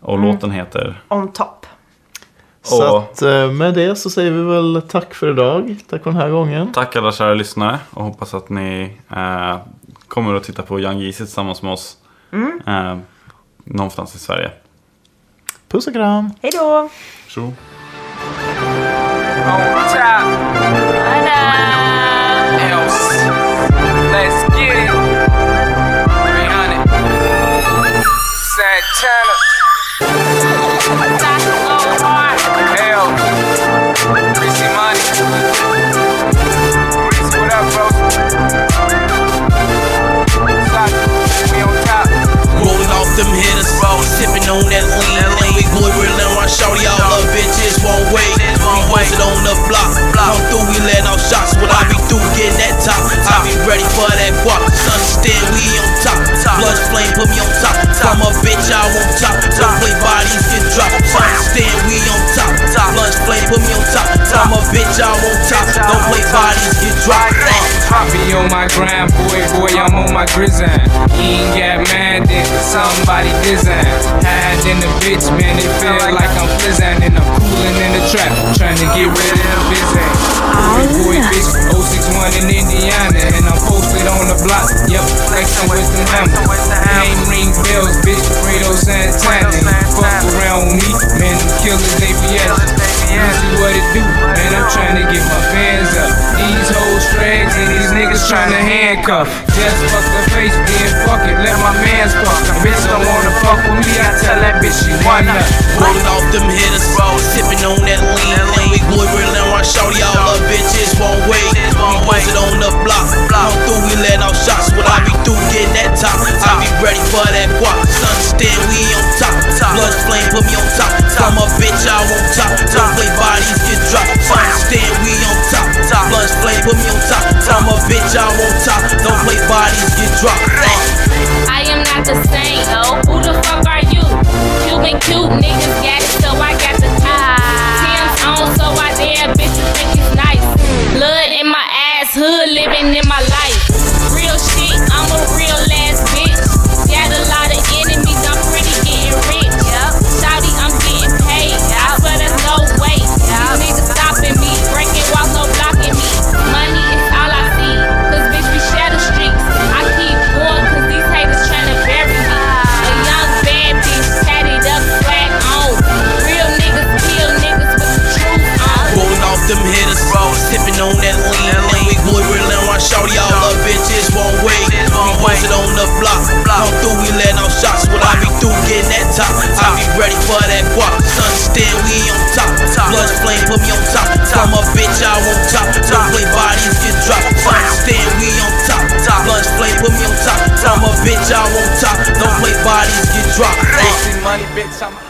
Och Mm. låten heter... On top. Så Och- att eh, med det så säger vi väl tack för idag. Tack för den här gången. Tack alla kära lyssnare och hoppas att ni eh, kommer att titta på Young Yeezy tillsammans med oss. Mm. Eh, någonstans i Sverige. Puss och kram. Hej då! Tjo. Let's get it. 300. Santana. Sit on the block, block. Come through, we let off shots. When I be through, getting that top. I be ready for that guap. Understand, we on top. Blood flame, put me on top. From a bitch, I won't top. Don't play bodies, get dropped. Understand, we on top stop. Lunch play, put me on top. Tell my bitch I'm on top. Don't play bodies, get dropped. Uh. I be on my grind, boy, boy, I'm on my grizzin'. He ain't got mad, then somebody dizzin'. Hide in the bitch, man, it feel like I'm flizzin'. And I'm coolin' in the trap, trying to get rid of the business. Oh, boy, boy, bitch, 061 in Indiana, and I'm posted on the block, yep, flexin' with the hammer. Name ring bells, bitch, Fredo Santana. Fuck around with me, man, them killers, they be at you. See what it do, man, I'm trying to get my fans up. These hoes strags and these niggas trying to handcuff. Just fuck the face, then fuck it, let my mans fuck. Bitch don't wanna fuck with me, I tell that bitch she wanna. Rolling off them hitters, bro. Sipping on that lean. And we boy really run show y'all the bitches won't wait. We posted on the block. Come through, we let off shots. What I be through getting that top. I be ready for that guap. Understand we on top. Blood flame put me on top. I'm a bitch, I won't top. Don't play bodies get dropped. Understand we on top. Blood flame put me on top. I'm a bitch, I won't top. Don't play bodies get dropped. I am not the same. oh. Who the fuck are you? Cuban cute niggas got it, so I got the top. Tim's on, so I dare bitches think it's nice. Blood in my ass, hood living in my life. Real shit, I'm a real ass bitch. Got a lot of enemies, I'm pretty getting rich. Through, we let off shots. What I be through getting that top. I be ready for that guap. Understand we on top. Blood flame put me on top. From a bitch, I won't top. Don't play bodies get dropped. Understand we on top. Blood flame put me on top. From a bitch, I won't top. Don't play bodies get dropped. Basic money, bitch, I'm.